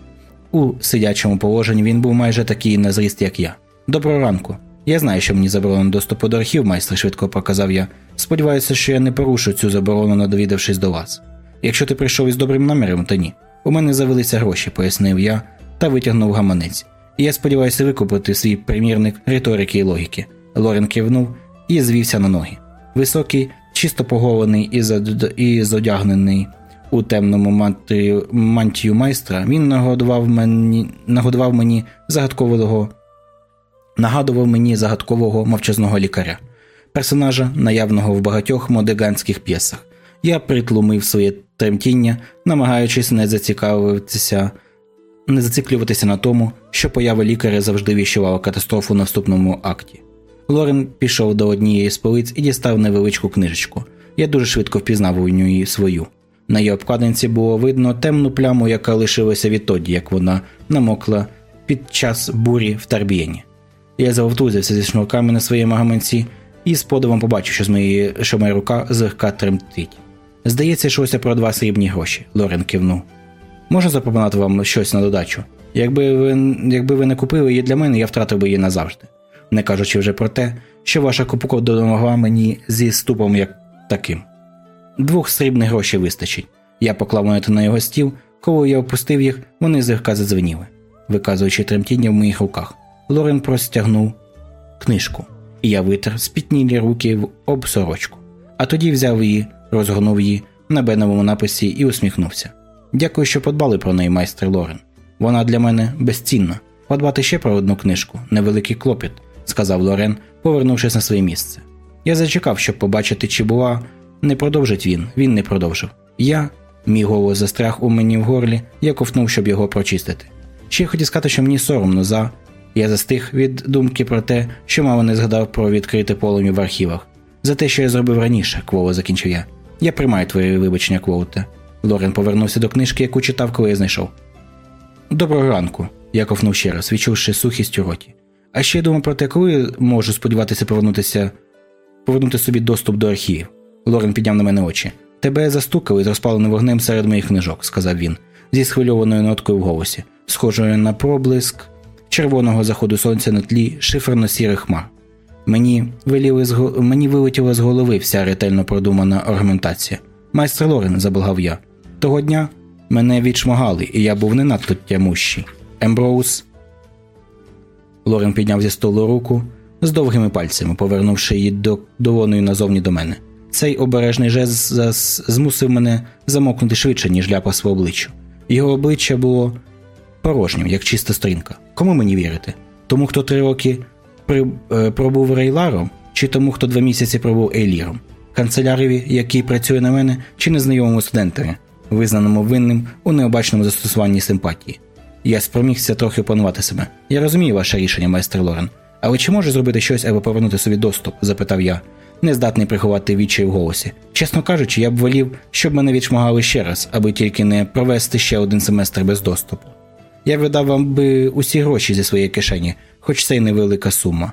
у сидячому положенні він був майже такий на зріст, як я. Доброго ранку. Я знаю, що мені заборонено доступу до архів, майстер швидко проказав я. Сподіваюся, що я не порушу цю заборону, надовідавшись до вас. Якщо ти прийшов із добрим наміром, то ні. У мене завелися гроші, пояснив я та витягнув гаманець. І я сподіваюся викупити свій примірник риторики і логіки. Лорен кивнув і звівся на ноги. Високий, чисто погований і, зодягнений у темному мантію майстра, він нагодував мені, нагодував мені загадкового нагадував мені загадкового мовчазного лікаря, персонажа, наявного в багатьох модеганських п'єсах. Я притлумив своє тремтіння, намагаючись не зацікавитися, не зациклюватися на тому, що поява лікаря завжди віщувала катастрофу на вступному акті. Лорен пішов до однієї з полиць і дістав невеличку книжечку. Я дуже швидко впізнав у ній свою. На її обкладинці було видно темну пляму, яка лишилася відтоді, як вона намокла під час бурі в Тарбієні. Я завовтузився зі шнурками на своєму гаманці і з подивом побачив, що з моєї, що моя рука злегка тремтить. Здається, йшлося про два срібні гроші. Лорен кивнув. Можу запропонувати вам щось на додачу. Якби ви якби ви не купили її для мене, я втратив би її назавжди, не кажучи вже про те, що ваша купука допомогла мені зі ступом як таким. Двох срібних грошей вистачить. Я поклав монети на його стіл, коли я опустив їх, вони злегка задзвеніли, виказуючи тремтіння в моїх руках. Лорен простягнув книжку, і я витер спітнілі руки в об сорочку, а тоді взяв її, розгорнув її на беновому написі і усміхнувся. Дякую, що подбали про неї, майстер Лорен. Вона для мене безцінна, подбати ще про одну книжку, невеликий клопіт, сказав Лорен, повернувшись на своє місце. Я зачекав, щоб побачити, чи була. Не продовжить він, він не продовжив. Я, мій голос застряг у мені в горлі, я ковтнув, щоб його прочистити. Ще я хотів сказати, що мені соромно за. Я застиг від думки про те, що мало не згадав про відкрите полум'я в архівах. За те, що я зробив раніше, Квово закінчив я. Я приймаю твоє вибачення, Квоуте. Лорен повернувся до книжки, яку читав, коли я знайшов. Доброго ранку, я ковнув ще раз, відчувши сухість у роті. А ще я думав про те, коли можу сподіватися повернутися, повернути собі доступ до архівів. Лорен підняв на мене очі. Тебе застукали з розпаленим вогнем серед моїх книжок, сказав він, зі схвильованою ноткою в голосі, схожою на проблиск червоного заходу сонця на тлі шиферно-сірих хмар. Мені виліли з мені вилетіла з голови вся ретельно продумана аргументація. Майстер Лорен, заблагав я. Того дня мене відшмагали, і я був не надто тямущий. Емброуз. Лорен підняв зі столу руку з довгими пальцями, повернувши її до долоною назовні до мене. Цей обережний жест змусив мене замокнути швидше, ніж ляпав своє обличчя. Його обличчя було порожнім, як чиста сторінка. Кому мені вірити? Тому, хто три роки при, е, пробув рейларом, чи тому, хто два місяці пробув ейліром, канцеляреві, який працює на мене, чи незнайомому студентові, визнаному винним у необачному застосуванні симпатії. Я спромігся трохи опанувати себе. Я розумію ваше рішення, майстер Лорен. Але чи можу зробити щось, аби повернути собі доступ? запитав я, не здатний приховати відчай в голосі. Чесно кажучи, я б волів, щоб мене відшмагали ще раз, аби тільки не провести ще один семестр без доступу. Я видав вам би усі гроші зі своєї кишені, хоч це й невелика сума.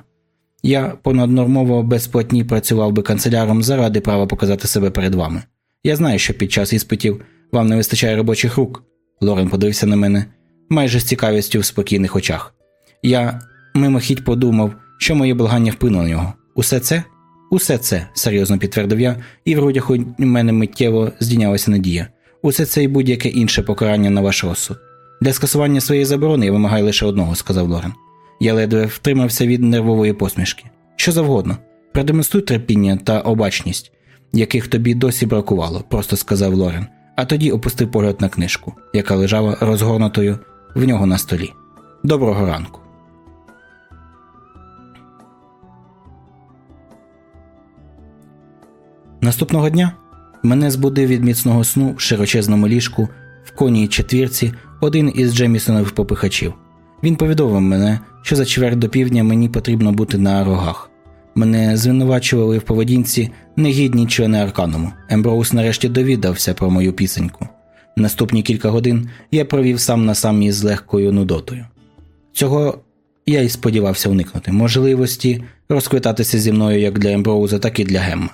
Я понаднормово безплатні працював би канцеляром заради права показати себе перед вами. Я знаю, що під час іспитів вам не вистачає робочих рук. Лорен подивився на мене майже з цікавістю в спокійних очах. Я мимохідь подумав, що моє благання вплинуло на нього. Усе це? Усе це, серйозно підтвердив я, і в грудях у мене миттєво здійнялася надія. Усе це і будь-яке інше покарання на ваш розсуд. Для скасування своєї заборони я вимагаю лише одного, сказав Лорен. Я ледве втримався від нервової посмішки. Що завгодно. Продемонструй терпіння та обачність, яких тобі досі бракувало, просто сказав Лорен, а тоді опустив погляд на книжку, яка лежала розгорнутою в нього на столі. Доброго ранку. Наступного дня мене збудив від міцного сну в широчезному ліжку в коній четвірці один із Джемісонових попихачів. Він повідомив мене, що за чверть до півдня мені потрібно бути на рогах. Мене звинувачували в поведінці негідні члени Арканому. Емброуз нарешті довідався про мою пісеньку. Наступні кілька годин я провів сам на сам із легкою нудотою. Цього я й сподівався уникнути можливості розквитатися зі мною як для Емброуза, так і для Гемма.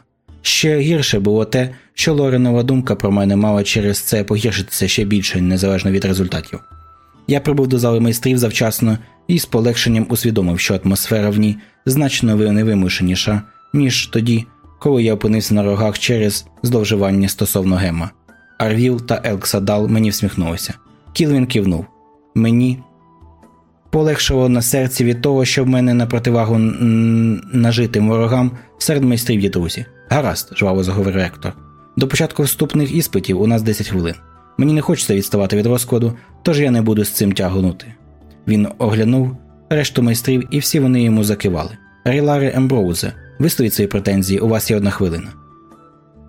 Ще гірше було те, що Лоренова думка про мене мала через це погіршитися ще більше, незалежно від результатів. Я прибув до зали майстрів завчасно і з полегшенням усвідомив, що атмосфера в ній значно невимушеніша, ніж тоді, коли я опинився на рогах через зловживання стосовно Гема. Арвіл та Елксадал мені всміхнулися. Кілвін кивнув. Мені полегшило на серці від того, що в мене на противагу нажитим ворогам серед майстрів є друзі. Гаразд, жваво заговорив ректор. До початку вступних іспитів у нас 10 хвилин. Мені не хочеться відставати від розкладу, тож я не буду з цим тягнути. Він оглянув решту майстрів, і всі вони йому закивали. Рейлари Емброузе, виставіть свої претензії, у вас є одна хвилина.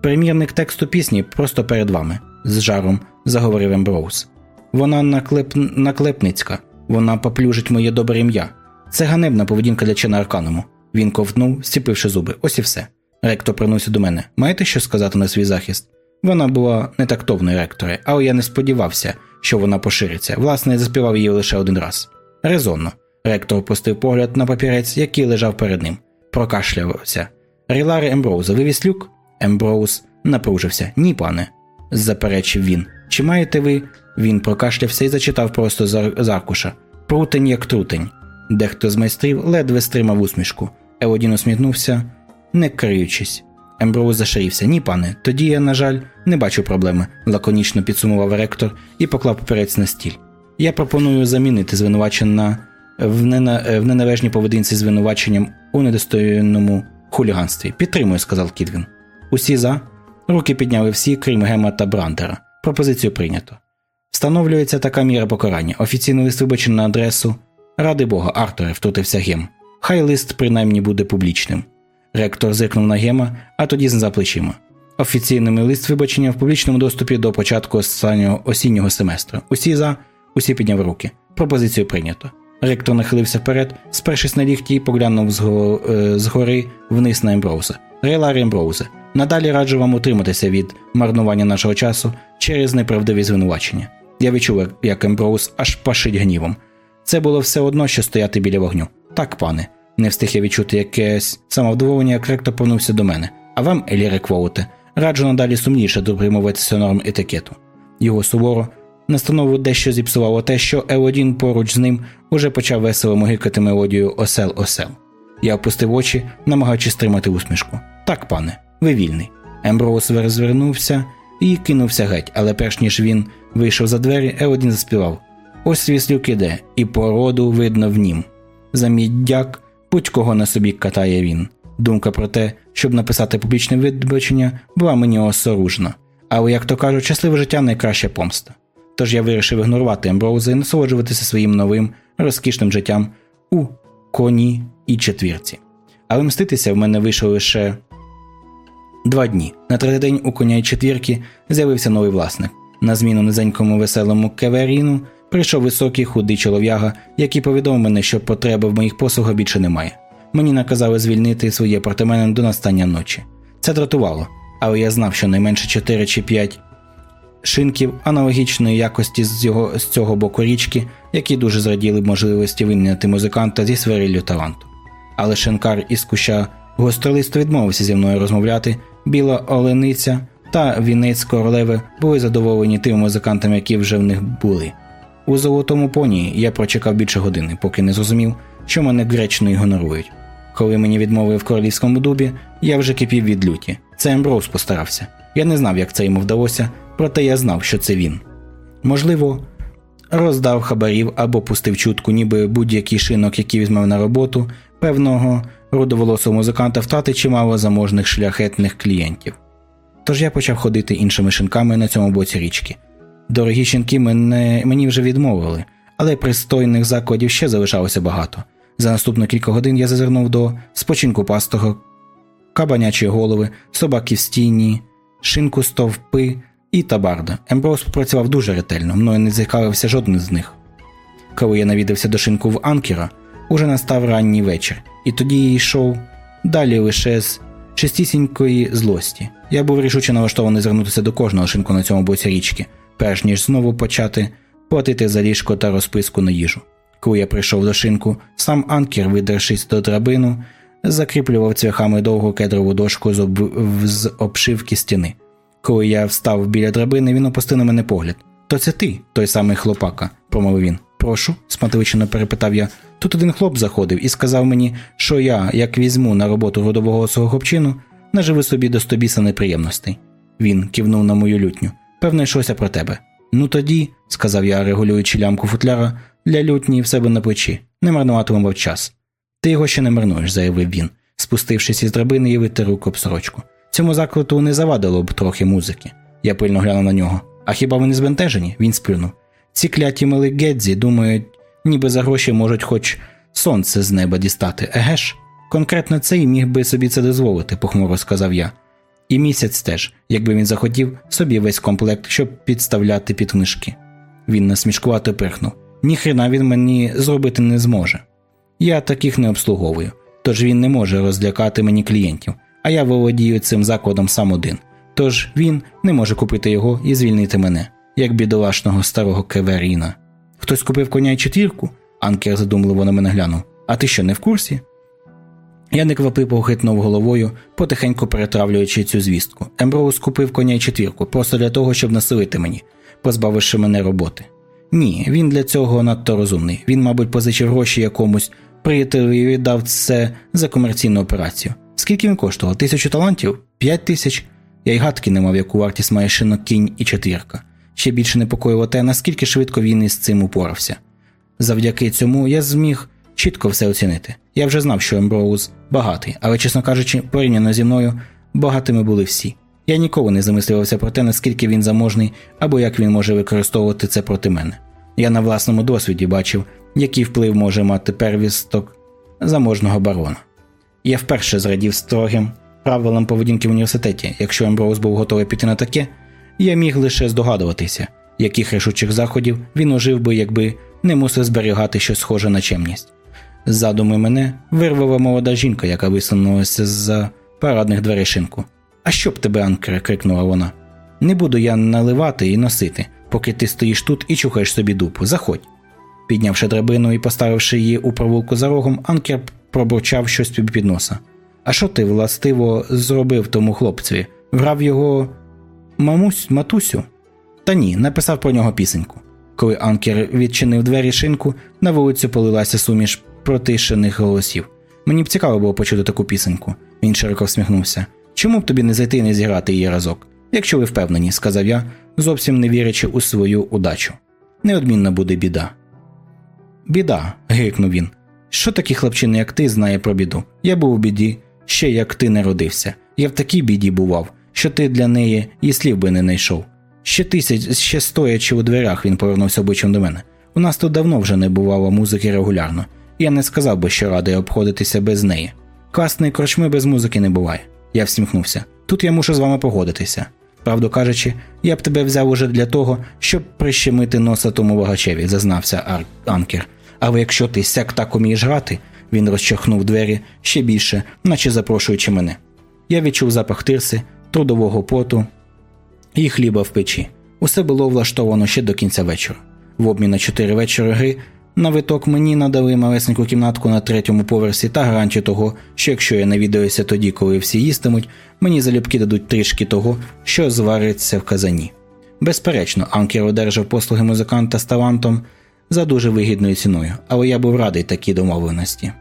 Примірник тексту пісні просто перед вами, з жаром заговорив Емброуз. Вона наклеп... наклепницька, вона поплюжить моє добре ім'я. Це ганебна поведінка для чина Арканому. Він ковтнув, зціпивши зуби. Ось і все. Ректор приносить до мене. Маєте що сказати на свій захист? Вона була не тактовною ректоре, але я не сподівався, що вона пошириться. Власне, я заспівав її лише один раз. Резонно. Ректор опустив погляд на папірець, який лежав перед ним. Прокашлявся. Рілари Емброуза, ви віслюк? Емброуз напружився. Ні, пане, заперечив він. Чи маєте ви? Він прокашлявся і зачитав просто з аркуша. Прутень як трутень. Дехто з майстрів ледве стримав усмішку. Елодін усміхнувся, не криючись. Емброуз зашарівся. Ні, пане, тоді я, на жаль, не бачу проблеми, лаконічно підсумував ректор і поклав папірець на стіль. Я пропоную замінити звинувачення в, нена... в неналежній поведінці звинуваченням у недостойному хуліганстві. Підтримую, сказав Кідвін. Усі за. Руки підняли всі, крім Гема та Брандера. Пропозицію прийнято. Встановлюється така міра покарання. Офіційний лист вибачено на адресу Ради Бога, Артуре, втрутився Гем. Хай лист принаймні буде публічним. Ректор зиркнув на Гема, а тоді за плечима. Офіційний лист вибачення в публічному доступі до початку останнього осіннього семестру. Усі за, усі підняв руки. Пропозицію прийнято. Ректор нахилився вперед, спершись на ліхті і поглянув е, згори вниз на Емброуза. Рейлар Емброузе, надалі раджу вам утриматися від марнування нашого часу через неправдиві звинувачення. Я відчув, як Емброуз аж пашить гнівом. Це було все одно, що стояти біля вогню. Так, пане, не встиг я відчути якесь самовдоволення, як ректор повернувся до мене. А вам, Еліре Квоуте, раджу надалі сумніше дотримуватися норм етикету. Його суворо настанову дещо зіпсувало те, що Елодін поруч з ним уже почав весело могикати мелодію Осел Осел. Я опустив очі, намагаючись стримати усмішку. Так, пане, ви вільний. Емброуз розвернувся і кинувся геть, але перш ніж він вийшов за двері, Елодін заспівав Ось віслюк іде, і породу видно в нім. Заміддяк будь-кого на собі катає він. Думка про те, щоб написати публічне вибачення, була мені осоружна, але, як то кажуть, щасливе життя найкраща помста. Тож я вирішив ігнорувати Емброуза і насолоджуватися своїм новим розкішним життям у коні і четвірці. Але мститися в мене вийшло лише два дні. На третій день у коня і четвірки з'явився новий власник. На зміну низенькому веселому кеверіну прийшов високий худий чолов'яга, який повідомив мене, що потреби в моїх послугах більше немає. Мені наказали звільнити свої апартаменти до настання ночі. Це дратувало, але я знав, що найменше 4 чи 5 шинків аналогічної якості з його, з цього боку річки, які дуже зраділи б можливості винняти музиканта зі свиріллю таланту. Але шинкар із куща гостролисто відмовився зі мною розмовляти, біла олениця та вінець королеви були задоволені тими музикантами, які вже в них були. У золотому поні я прочекав більше години, поки не зрозумів, що мене гречно ігнорують. Коли мені відмовили в королівському дубі, я вже кипів від люті. Це Емброуз постарався. Я не знав, як це йому вдалося, проте я знав, що це він. Можливо, роздав хабарів або пустив чутку, ніби будь-який шинок, який візьмав на роботу, певного рудоволосого музиканта втратить чимало заможних шляхетних клієнтів. Тож я почав ходити іншими шинками на цьому боці річки. Дорогі жінки мене, мені вже відмовили, але пристойних закладів ще залишалося багато. За наступні кілька годин я зазирнув до спочинку пастого, кабанячої голови, собаки в стіні, шинку стовпи і табарда. Емброуз попрацював дуже ретельно, мною не зацікавився жоден з них. Коли я навідався до шинку в Анкера, уже настав ранній вечір, і тоді я йшов далі лише з чистісінької злості. Я був рішуче налаштований звернутися до кожного шинку на цьому боці річки, перш ніж знову почати платити за ліжко та розписку на їжу. Коли я прийшов до шинку, сам Анкер, видершись до драбину, закріплював цвяхами довгу кедрову дошку з, об... з обшивки стіни. Коли я встав біля драбини, він опустив на мене погляд. То це ти, той самий хлопака, промовив він. Прошу, спантеличено перепитав я. Тут один хлоп заходив і сказав мені, що я, як візьму на роботу родового свого хлопчину, наживи собі до стобіса неприємностей. Він кивнув на мою лютню. Певно, йшлося про тебе. Ну тоді, сказав я, регулюючи лямку футляра, для лютні в себе на плечі, не марнуватимемо час. Ти його ще не марнуєш, заявив він, спустившись із драбини і витер руку об сорочку. Цьому закладу не завадило б трохи музики. Я пильно глянув на нього. А хіба вони збентежені? Він сплюнув. Ці кляті мили Гедзі думають, ніби за гроші можуть хоч сонце з неба дістати, еге ж? Конкретно цей міг би собі це дозволити, похмуро сказав я. І місяць теж, якби він захотів, собі весь комплект, щоб підставляти під книжки. Він насмішкувато пирхнув. Ніхрена він мені зробити не зможе. Я таких не обслуговую, тож він не може розлякати мені клієнтів, а я володію цим закладом сам один. Тож він не може купити його і звільнити мене, як бідолашного старого кеверіна. Хтось купив коня й четвірку? Анкер задумливо на мене глянув. А ти що, не в курсі? Я неквапливо хитнув головою, потихеньку перетравлюючи цю звістку. Емброуз купив коня й четвірку, просто для того, щоб населити мені, позбавивши мене роботи. Ні, він для цього надто розумний. Він, мабуть, позичив гроші якомусь приятелю і віддав це за комерційну операцію. Скільки він коштував? Тисячу талантів? П'ять тисяч? Я й гадки не мав, яку вартість має шинок кінь і четвірка. Ще більше непокоїло те, наскільки швидко він із цим упорався. Завдяки цьому я зміг чітко все оцінити. Я вже знав, що Емброуз багатий, але, чесно кажучи, порівняно зі мною, багатими були всі. Я ніколи не замислювався про те, наскільки він заможний або як він може використовувати це проти мене. Я на власному досвіді бачив, який вплив може мати первісток заможного барона. Я вперше зрадів строгим правилам поведінки в університеті. Якщо Емброуз був готовий піти на таке, я міг лише здогадуватися, яких рішучих заходів він ужив би, якби не мусив зберігати щось схоже на чемність. Ззаду мене вирвала молода жінка, яка висунулася з за парадних дверей шинку. А що б тебе, Анкере? крикнула вона. Не буду я наливати і носити, поки ти стоїш тут і чухаєш собі дупу. Заходь. Піднявши драбину і поставивши її у провулку за рогом, Анкер пробурчав щось тобі під носа. А що ти, властиво, зробив тому хлопцеві? Врав його мамусь, матусю? Та ні, написав про нього пісеньку. Коли Анкер відчинив двері шинку, на вулицю полилася суміш протишених голосів. Мені б цікаво було почути таку пісеньку. Він широко всміхнувся. Чому б тобі не зайти і не зіграти її разок? Якщо ви впевнені, сказав я, зовсім не вірячи у свою удачу. Неодмінно буде біда. Біда. гикнув він. Що такі хлопчини, як ти, знає про біду? Я був у біді, ще як ти не родився. Я в такій біді бував, що ти для неї і слів би не знайшов. Ще тисяч, ще стоячи у дверях, він повернувся обличчям до мене. У нас тут давно вже не бувало музики регулярно. Я не сказав би, що радий обходитися без неї. Класної корчми без музики не буває. Я всміхнувся. Тут я мушу з вами погодитися. Правду кажучи, я б тебе взяв уже для того, щоб прищемити носа тому вагачеві, зазнався Ар Анкер. Але якщо ти сяк так умієш грати, він розчахнув двері ще більше, наче запрошуючи мене. Я відчув запах тирси, трудового поту і хліба в печі. Усе було влаштовано ще до кінця вечора. В обмін на чотири вечори гри на виток мені надали малесеньку кімнатку на третьому поверсі та гарантію того, що якщо я навідаюся тоді, коли всі їстимуть, мені залюбки дадуть трішки того, що звариться в казані. Безперечно, Анкер одержав послуги музиканта з талантом за дуже вигідною ціною, але я був радий такій домовленості.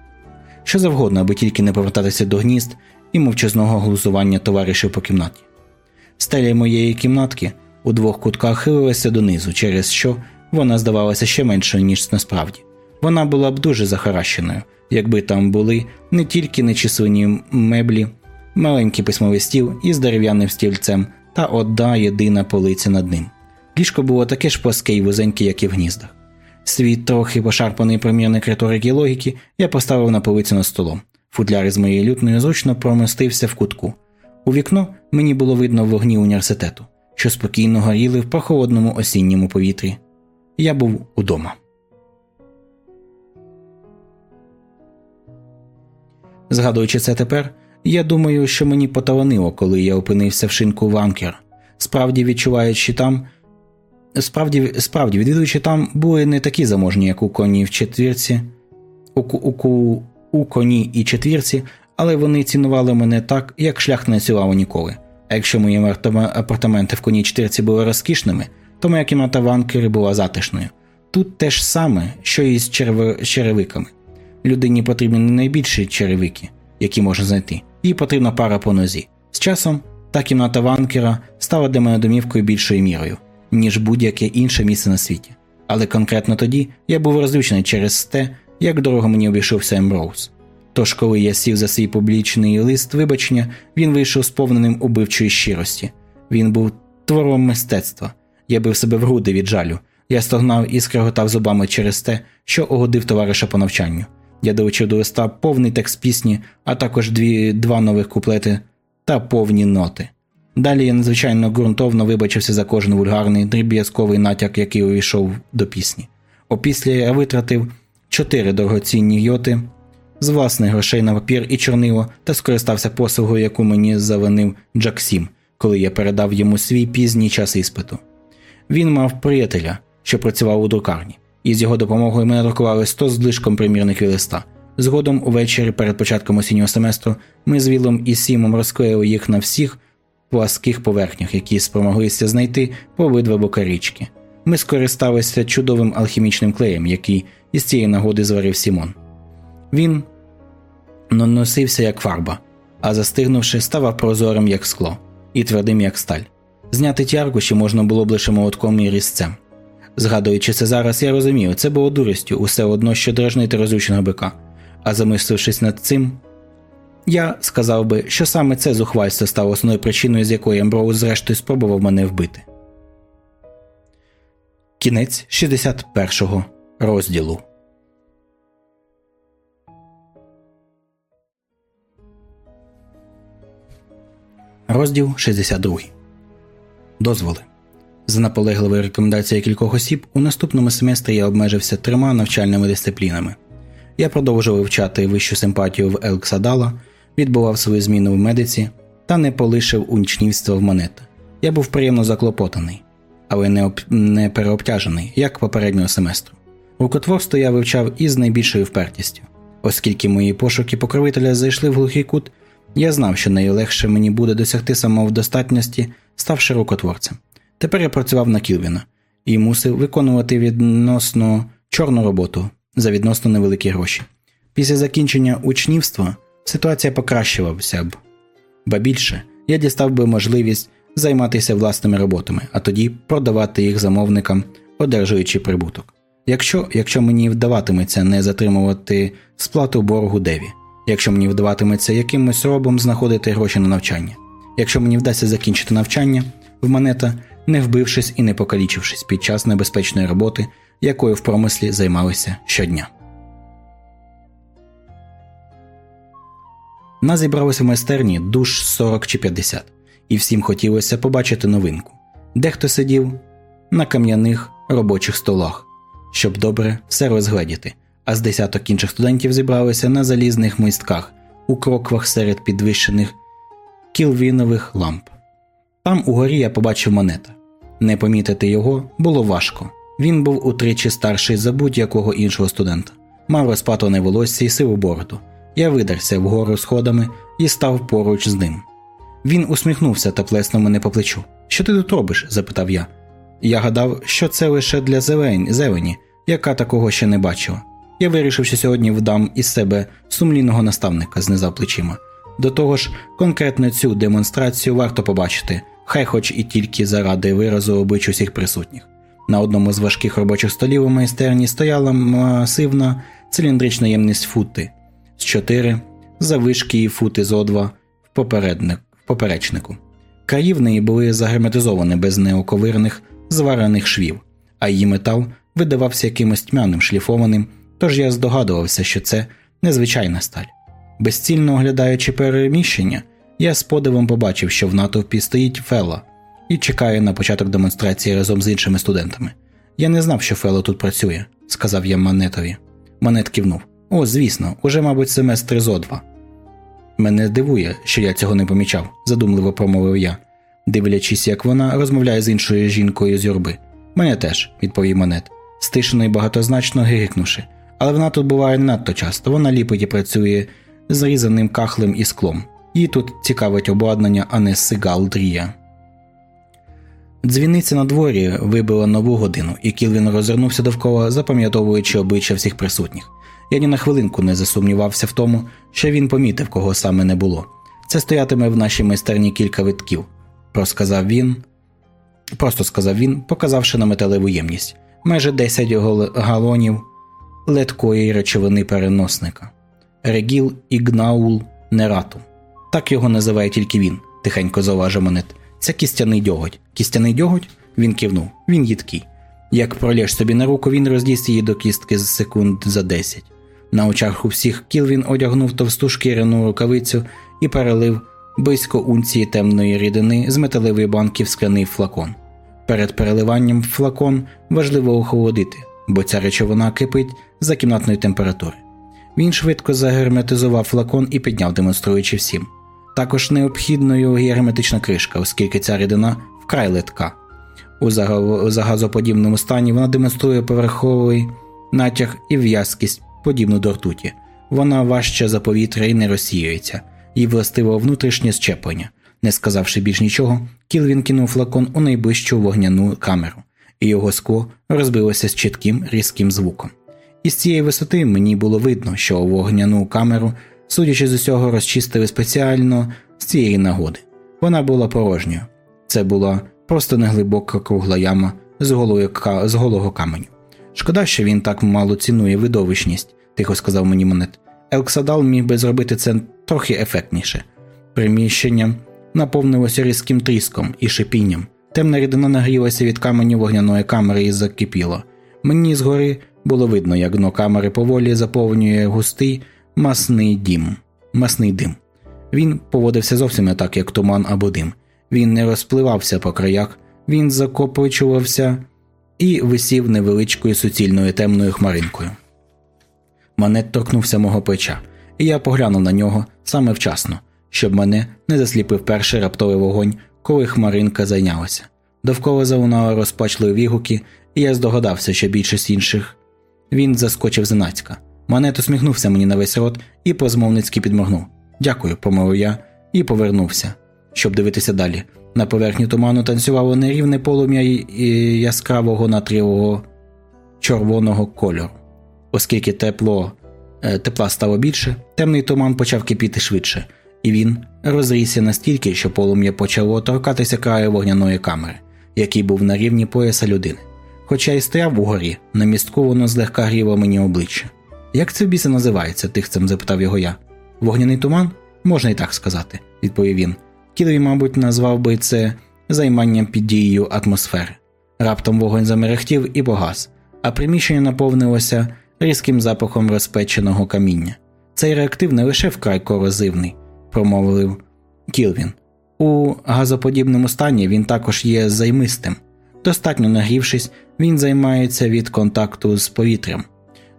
Що завгодно, аби тільки не повертатися до гнізд і мовчазного глузування товаришів по кімнаті. Стеля моєї кімнатки у двох кутках хилилася донизу, через що вона здавалася ще меншою, ніж насправді. Вона була б дуже захаращеною, якби там були не тільки нечисленні меблі, маленький письмовий стіл із дерев'яним стільцем та одна єдина полиця над ним. Ліжко було таке ж плоске й вузеньке, як і в гніздах. Свій трохи пошарпаний примірник риторики і логіки я поставив на полицю над столом. Футляр із моєю лютною зручно промостився в кутку. У вікно мені було видно вогні університету, що спокійно горіли в прохолодному осінньому повітрі. Я був удома. Згадуючи це тепер, я думаю, що мені поталанило, коли я опинився в шинку Ванкер, справді відчуваючи там. Справді, справді, відвідуючи там, були не такі заможні, як у коні в четвірці, у, у, у коні і четвірці, але вони цінували мене так, як шлях не цілав ніколи. А якщо мої апартаменти в коні четвірці були розкішними, то моя кімната в анкері була затишною. Тут те ж саме, що і з черв... черевиками. Людині потрібні не найбільші черевики, які можна знайти, їй потрібна пара по нозі. З часом та кімната ванкера стала для мене домівкою більшою мірою, ніж будь-яке інше місце на світі. Але конкретно тоді я був розлючений через те, як дорого мені обійшовся Емброуз. Тож, коли я сів за свій публічний лист вибачення, він вийшов сповненим убивчої щирості. Він був твором мистецтва. Я бив себе в груди від жалю. Я стогнав і скреготав зубами через те, що угодив товариша по навчанню. Я долучив до листа повний текст пісні, а також дві, два нових куплети та повні ноти. Далі я надзвичайно ґрунтовно вибачився за кожен вульгарний дріб'язковий натяк, який увійшов до пісні. Опісля я витратив чотири дорогоцінні йоти з власних грошей на папір і чорнило та скористався послугою, яку мені завинив Джаксім, коли я передав йому свій пізній час іспиту. Він мав приятеля, що працював у друкарні, і з його допомогою ми надрукували 100 злишком примірників листа. Згодом, увечері перед початком осіннього семестру, ми з Вілом і Сімом розклеїли їх на всіх пласких поверхнях, які спромоглися знайти по обидва бока річки. Ми скористалися чудовим алхімічним клеєм, який із цієї нагоди зварив Сімон. Він наносився як фарба, а застигнувши, ставав прозорим, як скло, і твердим, як сталь. Зняти ті ще можна було б лише молотком і різцем. Згадуючи це зараз, я розумію, це було дурістю, усе одно що дражнити розученого бика. А замислившись над цим, я сказав би, що саме це зухвальство стало основною причиною, з якої Емброуз зрештою спробував мене вбити. Кінець 61-го розділу. Розділ 62 Дозволи. За наполегливою рекомендацією кількох осіб, у наступному семестрі я обмежився трьома навчальними дисциплінами. Я продовжував вивчати вищу симпатію в Елксадала, відбував свою зміну в медиці та не полишив учнівства в монета. Я був приємно заклопотаний, але не, об... не переобтяжений, як попереднього семестру. Рукотворство я вивчав із найбільшою впертістю. Оскільки мої пошуки покровителя зайшли в глухий кут, я знав, що найлегше мені буде досягти самовдостатності, ставши рукотворцем. Тепер я працював на Кілвіна і мусив виконувати відносно чорну роботу за відносно невеликі гроші. Після закінчення учнівства ситуація покращувалася б, ба більше я дістав би можливість займатися власними роботами, а тоді продавати їх замовникам, одержуючи прибуток. Якщо якщо мені вдаватиметься не затримувати сплату боргу Деві, якщо мені вдаватиметься якимось робом знаходити гроші на навчання, якщо мені вдасться закінчити навчання в монета, не вбившись і не покалічившись під час небезпечної роботи, якою в промислі займалися щодня. Нас зібралося в майстерні душ 40 чи 50, і всім хотілося побачити новинку. Дехто сидів на кам'яних робочих столах, щоб добре все розгледіти, а з десяток інших студентів зібралися на залізних мистках у кроквах серед підвищених кілвінових ламп. Там угорі я побачив монета. Не помітити його було важко. Він був утричі старший за будь-якого іншого студента, мав розпатане волосся і сиву бороду. Я видерся вгору сходами і став поруч з ним. Він усміхнувся та плеснув мене по плечу. Що ти тут робиш? запитав я. Я гадав, що це лише для зелені, яка такого ще не бачила. Я вирішив, що сьогодні вдам із себе сумлінного наставника, знизав плечима. До того ж, конкретно цю демонстрацію варто побачити, хай хоч і тільки заради виразу облич усіх присутніх. На одному з важких робочих столів у майстерні стояла масивна циліндрична ємність фути з 4 завишки і фути зо 2 в, поперечнику. Краї в неї були загерметизовані без неоковирних зварених швів, а її метал видавався якимось тьмяним шліфованим, тож я здогадувався, що це незвичайна сталь. Безцільно оглядаючи переміщення, я з подивом побачив, що в натовпі стоїть Фелла і чекає на початок демонстрації разом з іншими студентами. Я не знав, що Фелла тут працює, сказав я Манетові. Манет кивнув. О, звісно, уже, мабуть, семестри зо два. Мене дивує, що я цього не помічав, задумливо промовив я, дивлячись, як вона розмовляє з іншою жінкою з юрби. Мене теж, відповів Манет, стишено і багатозначно гигикнувши. Але вона тут буває надто часто, вона ліпить і працює з різаним кахлем і склом. Її тут цікавить обладнання, а не сигал дрія. Дзвіниця на дворі вибила нову годину, і Кілвін розвернувся довкола, запам'ятовуючи обличчя всіх присутніх. Я ні на хвилинку не засумнівався в тому, що він помітив, кого саме не було. Це стоятиме в нашій майстерні кілька витків, просказав він, просто сказав він, показавши на металеву ємність майже 10 галонів леткої речовини переносника. Регіл Ігнаул Нерату. Так його називає тільки він, тихенько зауважив монет. Це кістяний дьоготь. Кістяний дьоготь? Він кивнув. Він їдкий. Як пролєш собі на руку, він роз'їсть її до кістки з секунд за 10. На очах у всіх кіл він одягнув товсту шкіряну рукавицю і перелив близько унції темної рідини з металевої банки в скляний флакон. Перед переливанням флакон важливо охолодити, бо ця речовина кипить за кімнатної температури. Він швидко загерметизував флакон і підняв, демонструючи всім. Також необхідною герметична кришка, оскільки ця рідина вкрай литка. У загазоподібному стані вона демонструє поверховий натяг і в'язкість, подібну до ртуті. Вона важче за повітря і не розсіюється, їй властиво внутрішнє щеплення. Не сказавши більш нічого, Кілвін кинув флакон у найближчу вогняну камеру, і його скло розбилося з чітким різким звуком. Із цієї висоти мені було видно, що вогняну камеру, судячи з усього, розчистили спеціально з цієї нагоди. Вона була порожньою. Це була просто неглибока кругла яма з голого, з голого каменю. Шкода, що він так мало цінує видовищність, тихо сказав мені монет. Елксадал міг би зробити це трохи ефектніше. Приміщення наповнилося різким тріском і шипінням. Темна рідина нагрілася від каменю вогняної камери і закипіла. Мені згори було видно, як дно камери поволі заповнює густий масний дім. масний дим. Він поводився зовсім не так, як туман або дим. Він не розпливався по краях, він закопичувався і висів невеличкою суцільною темною хмаринкою. Манет торкнувся мого плеча, і я поглянув на нього саме вчасно, щоб мене не засліпив перший раптовий вогонь, коли хмаринка зайнялася. Довкола залунали розпачливі вігуки, і я здогадався, що більшість інших. Він заскочив знацька. Манет усміхнувся мені на весь рот і позмовницьки підморгнув. Дякую, помовив я, і повернувся, щоб дивитися далі. На поверхні туману танцювало нерівне полум'я яскравого натрівого червоного кольору. Оскільки тепло, е, тепла стало більше, темний туман почав кипіти швидше, і він розрісся настільки, що полум'я почало торкатися краю вогняної камери, який був на рівні пояса людини. Хоча й стояв угорі, на містку воно злегка гріло мені обличчя. Як це в біса називається? тихцем запитав його я. Вогняний туман? Можна і так сказати, відповів він. Кілові, мабуть, назвав би це займанням під дією атмосфери. Раптом вогонь замерехтів і погас, а приміщення наповнилося різким запахом розпеченого каміння. Цей реактив не лише вкрай корозивний, промовив Кілвін. У газоподібному стані він також є займистим. Достатньо нагрівшись, він займається від контакту з повітрям.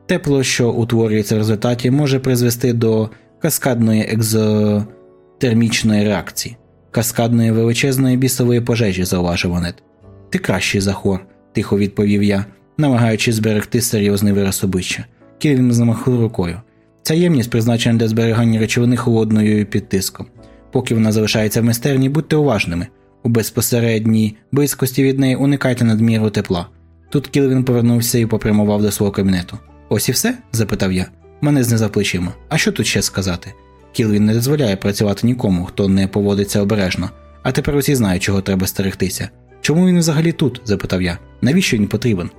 Тепло, що утворюється в результаті, може призвести до каскадної екзотермічної реакції, каскадної величезної бісової пожежі, зауважив Ванет. Ти кращий за хор, тихо відповів я, намагаючись зберегти серйозний вираз обличчя. Кільвін замахнув рукою. Ця ємність призначена для зберігання речовини холодною під тиском. Поки вона залишається в майстерні, будьте уважними. У безпосередній близькості від неї уникайте надміру тепла. Тут Кілвін повернувся і попрямував до свого кабінету. Ось і все? запитав я. Мене знизав плечима. А що тут ще сказати? Кілвін не дозволяє працювати нікому, хто не поводиться обережно, а тепер усі знають, чого треба стерегтися. Чому він взагалі тут? запитав я. Навіщо він потрібен?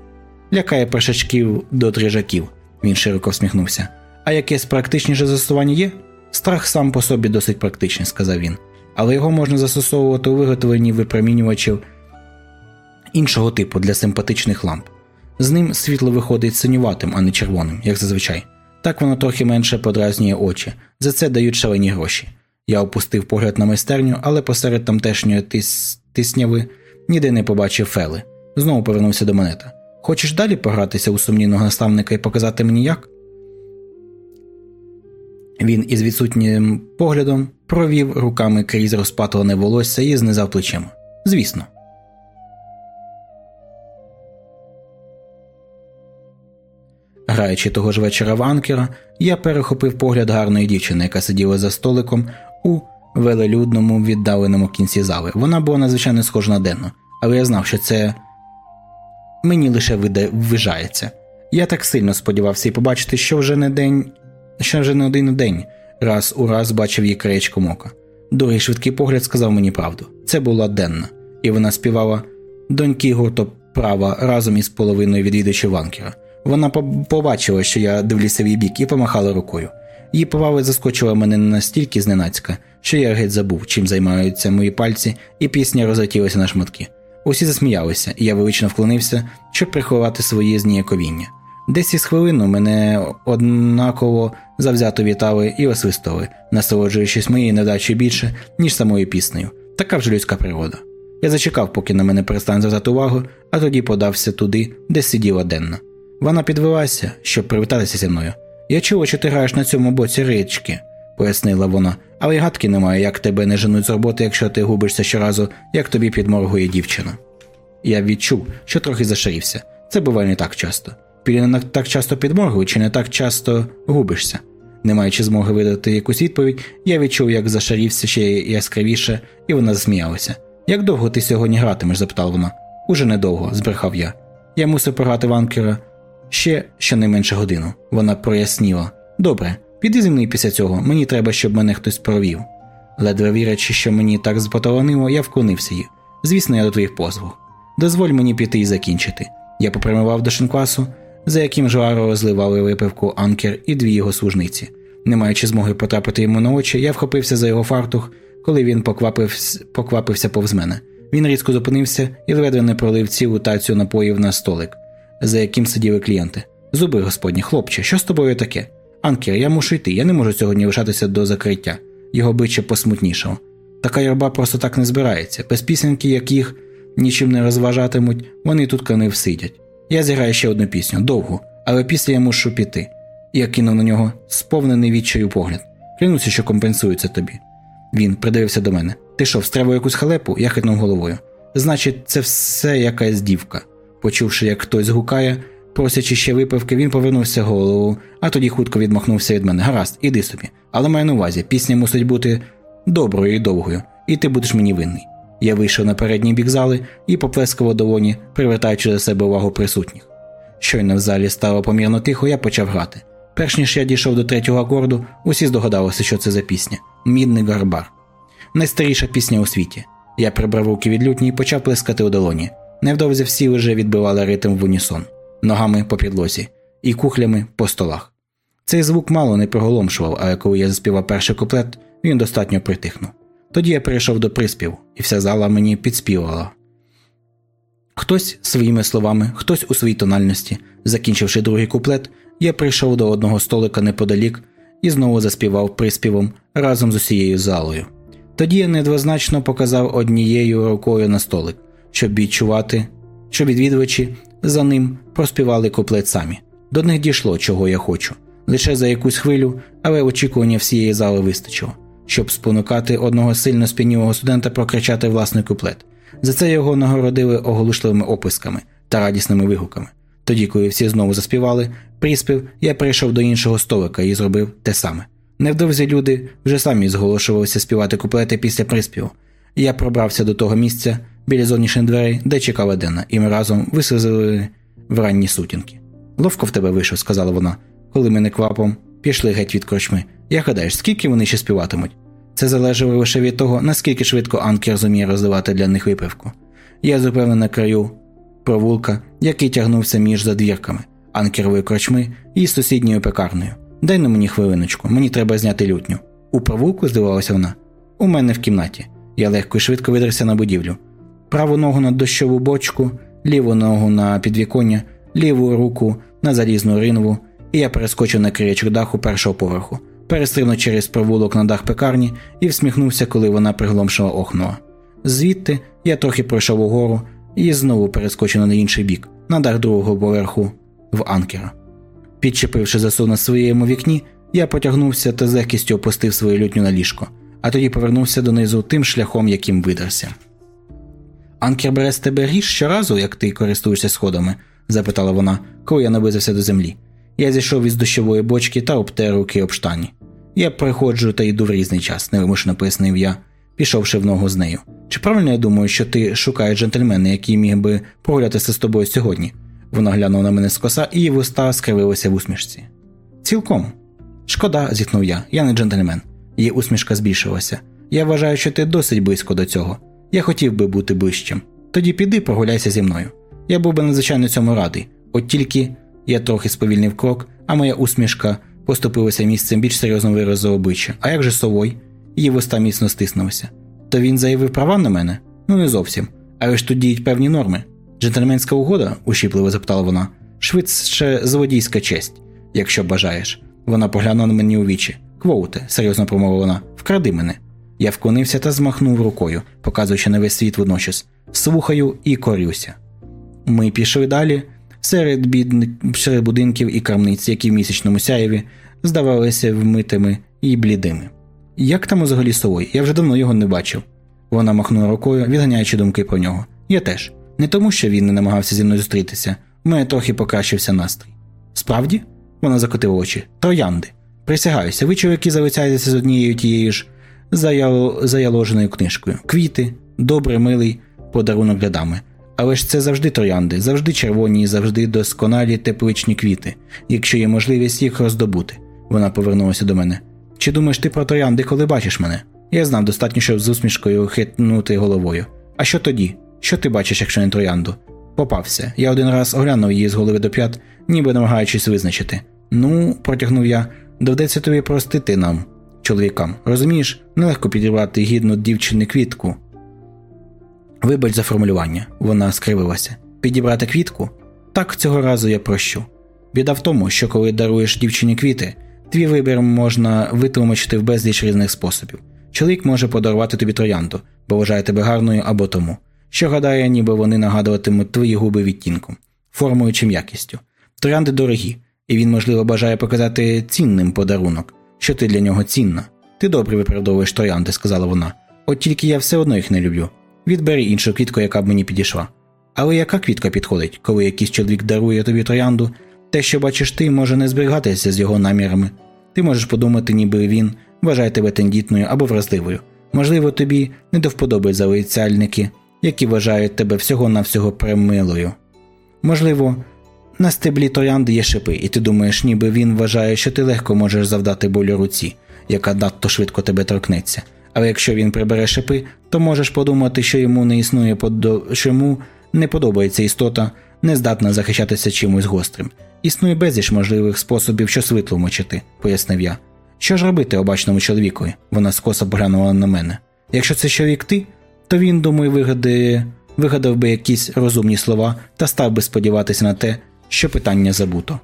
Лякає першачків до трижаків, він широко всміхнувся. А якесь практичніше застосування є? Страх сам по собі досить практичний, сказав він, але його можна застосовувати у виготовленні випромінювачів іншого типу для симпатичних ламп. З ним світло виходить синюватим, а не червоним, як зазвичай. Так воно трохи менше подразнює очі, за це дають шалені гроші. Я опустив погляд на майстерню, але посеред тамтешньої тис... тисняви ніде не побачив фели. Знову повернувся до монета. Хочеш далі погратися у сумнівного наставника і показати мені як? Він із відсутнім поглядом провів руками крізь розпатлене волосся і знизав плечима. Звісно. Граючи того ж вечора в анкера, я перехопив погляд гарної дівчини, яка сиділа за столиком у велелюдному віддаленому кінці зали. Вона була надзвичайно схожа на денну, але я знав, що це мені лише ввижається. Я так сильно сподівався і побачити, що вже не день, що вже не один день, раз у раз бачив її краєчком ока. Другий швидкий погляд сказав мені правду. Це була денна, і вона співала доньки гурту права разом із половиною відвідувачів ванкера. Вона побачила, що я дивлюся в її бік і помахала рукою. Її повали заскочила мене настільки зненацька, що я геть забув, чим займаються мої пальці, і пісня розлетілася на шматки. Усі засміялися, і я велично вклонився, щоб приховати свої зніяковіння. Десь із хвилину мене однаково завзято вітали і освистували, насолоджуючись моєю недачею більше, ніж самою піснею. Така вже людська природа. Я зачекав, поки на мене перестане звертати увагу, а тоді подався туди, де сиділа денна. Вона підвелася, щоб привітатися зі мною. Я чула, що ти граєш на цьому боці річки, пояснила вона, але й гадки немає, як тебе не женуть з роботи, якщо ти губишся щоразу, як тобі підморгує дівчина. Я відчув, що трохи зашарівся. Це буває не так часто. Пілі не так часто підморгує чи не так часто губишся. Не маючи змоги видати якусь відповідь, я відчув, як зашарівся ще яскравіше, і вона засміялася. Як довго ти сьогодні гратимеш? запитала вона. Уже недовго, збрехав я. Я мусив програти ванкера ще щонайменше годину. Вона проясніла. Добре, піди зі мною після цього, мені треба, щоб мене хтось провів. Ледве вірячи, що мені так запоталонило, я вклонився їй. Звісно, я до твоїх послуг. Дозволь мені піти і закінчити. Я попрямував до шинквасу, за яким жваро розливали випивку анкер і дві його служниці. Не маючи змоги потрапити йому на очі, я вхопився за його фартух, коли він поквапився, поквапився повз мене. Він різко зупинився і ледве не пролив цілу тацю напоїв на столик за яким сиділи клієнти. Зуби господні, хлопче, що з тобою таке? Анкер, я мушу йти, я не можу сьогодні лишатися до закриття. його биччя посмутнішало. Така юрба просто так не збирається. Без пісеньки, яких нічим не розважатимуть, вони тут канив сидять. Я зіграю ще одну пісню, довгу, але після я мушу піти. Я кинув на нього сповнений відчаю погляд. Клянуся, що компенсується тобі. Він придивився до мене. Ти що, встревав якусь халепу? Я хитнув головою. Значить, це все якась дівка. Почувши, як хтось гукає, просячи ще випивки, він повернувся голову, а тоді хутко відмахнувся від мене. Гаразд, іди собі. Але маю на увазі, пісня мусить бути доброю і довгою, і ти будеш мені винний. Я вийшов на передній бік зали і поплескав у долоні, привертаючи за себе увагу присутніх. Щойно в залі стало помірно тихо, я почав грати. Перш ніж я дійшов до третього акорду, усі здогадалися, що це за пісня Мідний гарбар. Найстаріша пісня у світі. Я прибрав руки від лютні і почав плескати у долоні. Невдовзі всі вже відбивали ритм в унісон, ногами по підлозі і кухлями по столах. Цей звук мало не приголомшував, але коли я заспівав перший куплет, він достатньо притихнув. Тоді я перейшов до приспів, і вся зала мені підспівала. Хтось своїми словами, хтось у своїй тональності, закінчивши другий куплет, я прийшов до одного столика неподалік і знову заспівав приспівом разом з усією залою. Тоді я недвозначно показав однією рукою на столик, щоб відчувати, що відвідувачі за ним проспівали куплет самі. До них дійшло, чого я хочу. Лише за якусь хвилю, але очікування всієї зали вистачило, щоб спонукати одного сильно сп'янілого студента прокричати власний куплет. За це його нагородили оголошливими описками та радісними вигуками. Тоді, коли всі знову заспівали, приспів, я прийшов до іншого столика і зробив те саме. Невдовзі люди вже самі зголошувалися співати куплети після приспіву. Я пробрався до того місця біля зовнішніх дверей, де чекала Дена, і ми разом висазили в ранні сутінки. Ловко в тебе вийшов, сказала вона, коли ми не квапом пішли геть від корчми. Я гадаєш, скільки вони ще співатимуть? Це залежало лише від того, наскільки швидко Анкер зуміє розливати для них випивку. Я зупинив на краю провулка, який тягнувся між задвірками, анкерової корчми і сусідньою пекарнею. Дай на мені хвилиночку, мені треба зняти лютню. У провулку, здивалася вона. У мене в кімнаті. Я легко і швидко видерся на будівлю. Праву ногу на дощову бочку, ліву ногу на підвіконня, ліву руку на залізну ринву, і я перескочив на криячок даху першого поверху, перестрибнув через провулок на дах пекарні і всміхнувся, коли вона пригломшила охнула. Звідти я трохи пройшов угору і знову перескочив на інший бік, на дах другого поверху в анкера. Підчепивши засув на своєму вікні, я потягнувся та з легкістю опустив свою лютню на ліжко, а тоді повернувся донизу тим шляхом, яким видерся. Анкер бере з тебе ріж щоразу, як ти користуєшся сходами? запитала вона, коли я наблизився до землі. Я зійшов із дощової бочки та обтер руки об штані. Я приходжу та йду в різний час, невимушено пояснив я, пішовши в ногу з нею. Чи правильно я думаю, що ти шукаєш джентльмена, який міг би прогулятися з тобою сьогодні? Вона глянула на мене скоса, і її вуста скривилися в усмішці. Цілком. Шкода, зітхнув я, я не джентльмен. Її усмішка збільшилася. Я вважаю, що ти досить близько до цього. Я хотів би бути ближчим. Тоді піди прогуляйся зі мною. Я був би надзвичайно цьому радий. От тільки я трохи сповільнив крок, а моя усмішка поступилася місцем більш серйозного виразу обличчя. А як же совой? Її вуста міцно стиснулися. То він заявив права на мене? Ну не зовсім. Але ж тут діють певні норми. Джентльменська угода? ушіпливо запитала вона. Швидше злодійська честь, якщо бажаєш. Вона поглянула на мені у вічі. Квоуте, серйозно промовила вона, вкради мене. Я вклонився та змахнув рукою, показуючи на весь світ водночас. Слухаю і корюся. Ми пішли далі серед бідних серед будинків і крамниць, які в місячному сяєві здавалися вмитими і блідими. Як там взагалі совой? Я вже давно його не бачив. Вона махнула рукою, відганяючи думки про нього. Я теж. Не тому, що він не намагався зі мною зустрітися, у мене трохи покращився настрій. Справді? Вона закотила очі. Троянди. Присягаюся, ви чоловіки залицяєтеся з однією тією ж заяло... заяложеною книжкою. Квіти, добрий, милий подарунок для дами. Але ж це завжди троянди, завжди червоні і завжди досконалі тепличні квіти, якщо є можливість їх роздобути. Вона повернулася до мене. Чи думаєш ти про троянди, коли бачиш мене? Я знав достатньо, щоб з усмішкою хитнути головою. А що тоді? Що ти бачиш, якщо не троянду? Попався. Я один раз оглянув її з голови до п'ят, ніби намагаючись визначити. Ну, протягнув я, доведеться тобі простити нам, чоловікам. Розумієш, нелегко підібрати гідну дівчини квітку. Вибач за формулювання, вона скривилася. Підібрати квітку? Так, цього разу я прощу. Біда в тому, що коли даруєш дівчині квіти, Твій вибір можна витлумачити в безліч різних способів. Чоловік може подарувати тобі троянду, бо вважає тебе гарною або тому, що гадає, ніби вони нагадуватимуть твої губи відтінком, формою чи м'якістю. Троянди дорогі, і він, можливо, бажає показати цінним подарунок, що ти для нього цінна. Ти добре виправдовуєш троянди, сказала вона. От тільки я все одно їх не люблю. Відбери іншу квітку, яка б мені підійшла. Але яка квітка підходить, коли якийсь чоловік дарує тобі троянду, те, що бачиш ти, може не зберігатися з його намірами. Ти можеш подумати, ніби він вважає тебе тендітною або вразливою. Можливо, тобі не до вподоби залицяльники, які вважають тебе всього-навсього премилою. Можливо, на стеблі троянди є шипи, і ти думаєш, ніби він вважає, що ти легко можеш завдати болю руці, яка надто швидко тебе торкнеться. Але якщо він прибере шипи, то можеш подумати, що йому не існує подо... що йому не подобається істота, не здатна захищатися чимось гострим. Існує безліч можливих способів щось витлумачити, пояснив я. Що ж робити обачному чоловікові? Вона скоса поглянула на мене. Якщо це чоловік ти, то він, думаю, вигадає, вигадав би якісь розумні слова та став би сподіватися на те, що питання забуто.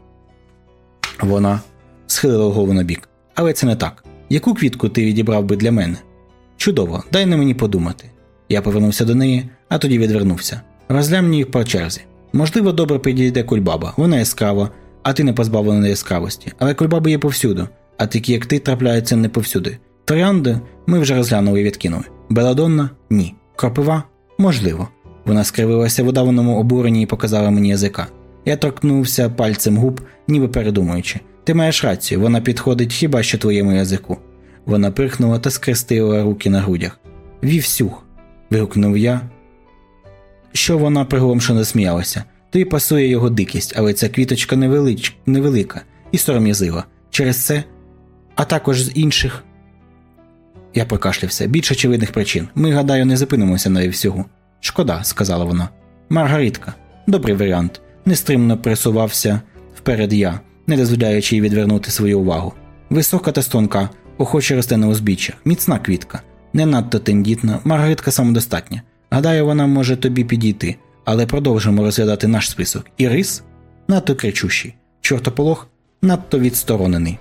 Вона схилила голову на бік. Але це не так. Яку квітку ти відібрав би для мене? Чудово, дай на мені подумати. Я повернувся до неї, а тоді відвернувся. Розглянь їх по черзі. Можливо, добре підійде кульбаба, вона яскрава, а ти не позбавлена яскравості. Але кульбаби є повсюду, а такі, як ти, трапляються не повсюди. Троянди ми вже розглянули і відкинули. Беладонна ні. Кропива можливо. Вона скривилася в удаваному обуренні і показала мені язика. Я торкнувся пальцем губ, ніби передумуючи. Ти маєш рацію, вона підходить хіба що твоєму язику. Вона прихнула та скрестила руки на грудях. Вівсюх. вигукнув я. Що вона приголомшено сміялася. Тобі пасує його дикість, але ця квіточка невелич... невелика і сором'язлива. Через це, а також з інших. Я прокашлявся. Більше очевидних причин. Ми, гадаю, не зупинимося на всього. Шкода, сказала вона. Маргаритка. Добрий варіант. Нестримно присувався вперед я, не дозволяючи їй відвернути свою увагу. Висока та стонка, охоче росте на узбіччях, міцна квітка, не надто тендітна, маргаритка самодостатня. Гадаю, вона може тобі підійти, але продовжимо розглядати наш список. Ірис надто кричущий, чортополох надто відсторонений.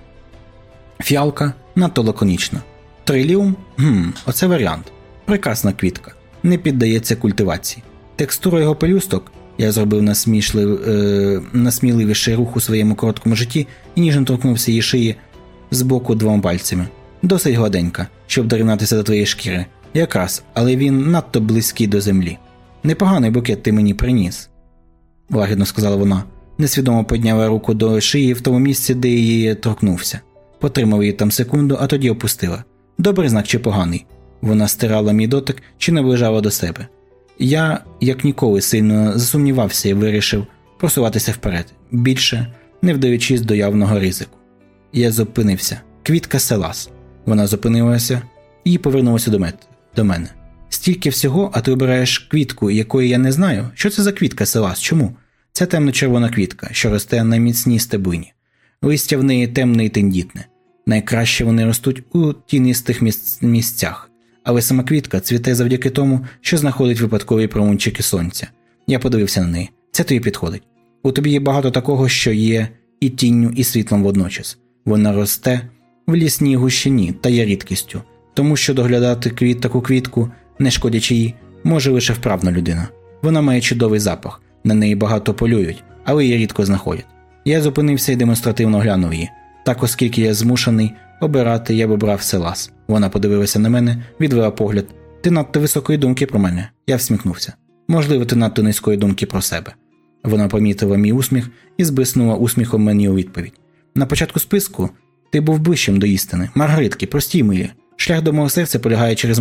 Фіалка надто лаконічна. Триліум гм, оце варіант. Прекрасна квітка, не піддається культивації. Текстура його пелюсток я зробив насмішлив, е, насміливіший рух у своєму короткому житті і ніжно торкнувся її шиї з боку двома пальцями. Досить гладенька, щоб дорівнятися до твоєї шкіри. Якраз, але він надто близький до землі. Непоганий букет ти мені приніс, лагідно сказала вона. Несвідомо підняла руку до шиї в тому місці, де її торкнувся. Потримав її там секунду, а тоді опустила. Добрий знак чи поганий. Вона стирала мій дотик чи наближала до себе. Я, як ніколи, сильно засумнівався і вирішив просуватися вперед, більше не вдаючись до явного ризику. Я зупинився. Квітка Селас. Вона зупинилася і повернулася до, мет, до мене. Стільки всього, а ти обираєш квітку, якої я не знаю. Що це за квітка Селас? Чому? Це темно-червона квітка, що росте на міцній стеблині. Листя в неї темне і тендітне. Найкраще вони ростуть у тінистих місцях, але сама квітка цвіте завдяки тому, що знаходить випадкові промунчики сонця. Я подивився на неї. Це тобі підходить. У тобі є багато такого, що є і тінню, і світлом водночас. Вона росте в лісній гущині та є рідкістю, тому що доглядати квіт таку квітку, не шкодячи їй, може лише вправна людина. Вона має чудовий запах, на неї багато полюють, але її рідко знаходять. Я зупинився і демонстративно глянув її. Так, оскільки я змушений обирати, я б обрав селас. Вона подивилася на мене, відвела погляд. Ти надто високої думки про мене. Я всміхнувся. Можливо, ти надто низької думки про себе. Вона помітила мій усміх і збиснула усміхом мені у відповідь. На початку списку ти був ближчим до істини. Маргаритки, прості милі. Шлях до мого серця полягає через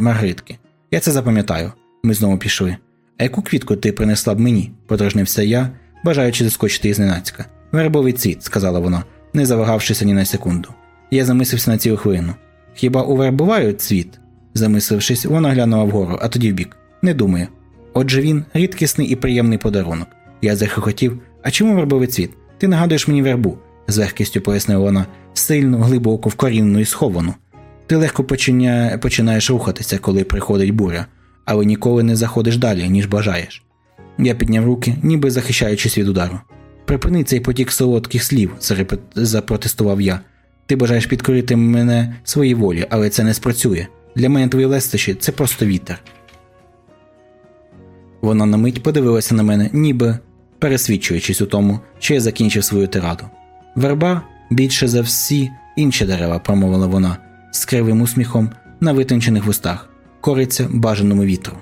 маргаритки. Я це запам'ятаю. Ми знову пішли. А яку квітку ти принесла б мені? подражнився я, бажаючи заскочити із ненацька. Вербовий цвіт, сказала вона, не завагавшися ні на секунду. Я замислився на цілу хвилину. Хіба у верб бувають цвіт? Замислившись, вона глянула вгору, а тоді вбік. Не думаю. Отже він рідкісний і приємний подарунок. Я захохотів. А чому вербовий цвіт? Ти нагадуєш мені вербу, з легкістю пояснила вона, сильну, глибоко, вкорінну і сховану. Ти легко починя... починаєш рухатися, коли приходить буря, але ніколи не заходиш далі, ніж бажаєш. Я підняв руки, ніби захищаючись від удару. Припини цей потік солодких слів, запротестував я. Ти бажаєш підкорити мене своїй волі, але це не спрацює. Для мене твої лестощі це просто вітер. Вона на мить подивилася на мене, ніби пересвідчуючись у тому, що я закінчив свою тираду. Верба більше за всі інші дерева, промовила вона з кривим усміхом на витончених вустах, кориться бажаному вітру.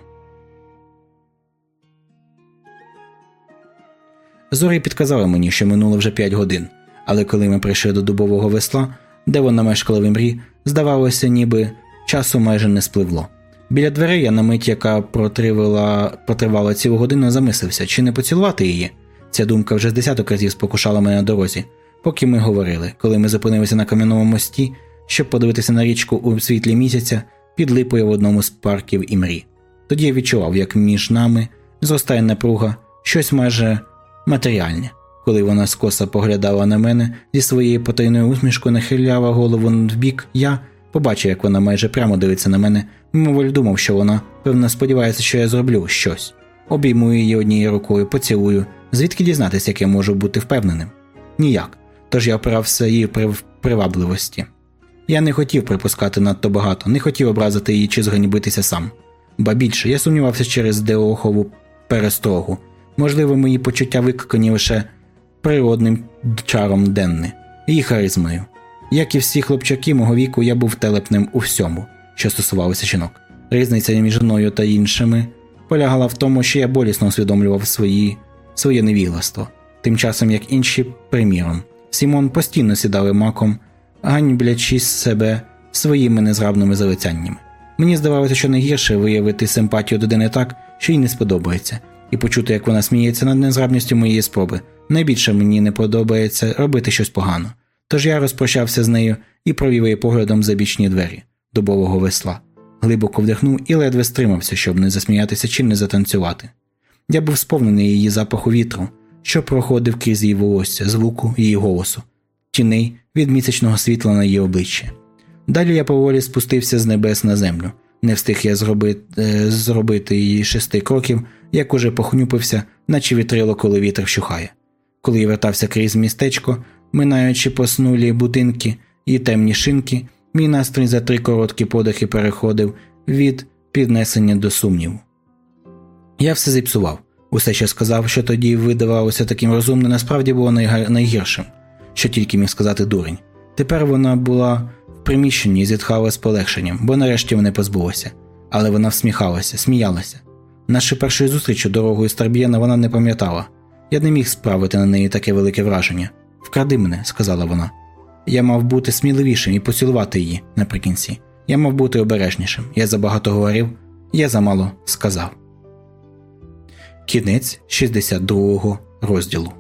Зорі підказали мені, що минуло вже п'ять годин, але коли ми прийшли до дубового весла, де вона мешкала в імрі, здавалося, ніби часу майже не спливло. Біля дверей я на мить, яка протривала, протривала цілу годину, замислився, чи не поцілувати її. Ця думка вже з десяток разів спокушала мене на дорозі, поки ми говорили, коли ми зупинилися на кам'яному мості, щоб подивитися на річку у світлі місяця під липою в одному з парків імрі. Тоді я відчував, як між нами зростає напруга, щось майже матеріальне. Коли вона скоса поглядала на мене зі своєю потайною усмішкою нахиляла голову вбік, я побачив, як вона майже прямо дивиться на мене, мимоволь думав, що вона, певно, сподівається, що я зроблю щось. Обійму її однією рукою, поцілую, звідки дізнатися, як я можу бути впевненим? Ніяк. Тож я опирався її в привабливості. Я не хотів припускати надто багато, не хотів образити її чи зганьбитися сам. Ба більше, я сумнівався через Деохову перестрогу. Можливо, мої почуття викликані лише природним чаром денни, її харизмою. Як і всі хлопчаки мого віку, я був телепним у всьому, що стосувалося жінок. Різниця між мною та іншими полягала в тому, що я болісно усвідомлював свої, своє невігластво, тим часом як інші, приміром. Сімон постійно сідали маком, ганьблячи себе своїми незграбними залицяннями. Мені здавалося, що найгірше виявити симпатію до Дени так, що їй не сподобається, і почути, як вона сміється над незграбністю моєї спроби. Найбільше мені не подобається робити щось погано. Тож я розпрощався з нею і провів її поглядом за бічні двері дубового весла, глибоко вдихнув і ледве стримався, щоб не засміятися чи не затанцювати. Я був сповнений її запаху вітру, що проходив крізь її волосся, звуку її голосу, тіней від місячного світла на її обличчі. Далі я поволі спустився з небес на землю. Не встиг я зробити, е, зробити її шести кроків, як уже похнюпився, наче вітрило, коли вітер вщухає. Коли я вертався крізь містечко, минаючи поснулі будинки і темні шинки, мій настрій за три короткі подихи переходив від піднесення до сумніву. Я все зіпсував. Усе, що сказав, що тоді видавалося таким розумним, насправді було найгіршим, що тільки міг сказати дурень. Тепер вона була в приміщенні і зітхала з полегшенням, бо нарешті вони позбулася. Але вона всміхалася, сміялася. Наші першої зустрічі дорогою з Тарб'єна вона не пам'ятала. Я не міг справити на неї таке велике враження. Вкради мене, сказала вона. Я мав бути сміливішим і поцілувати її наприкінці. Я мав бути обережнішим. Я забагато говорив, я замало сказав. Кінець 62 розділу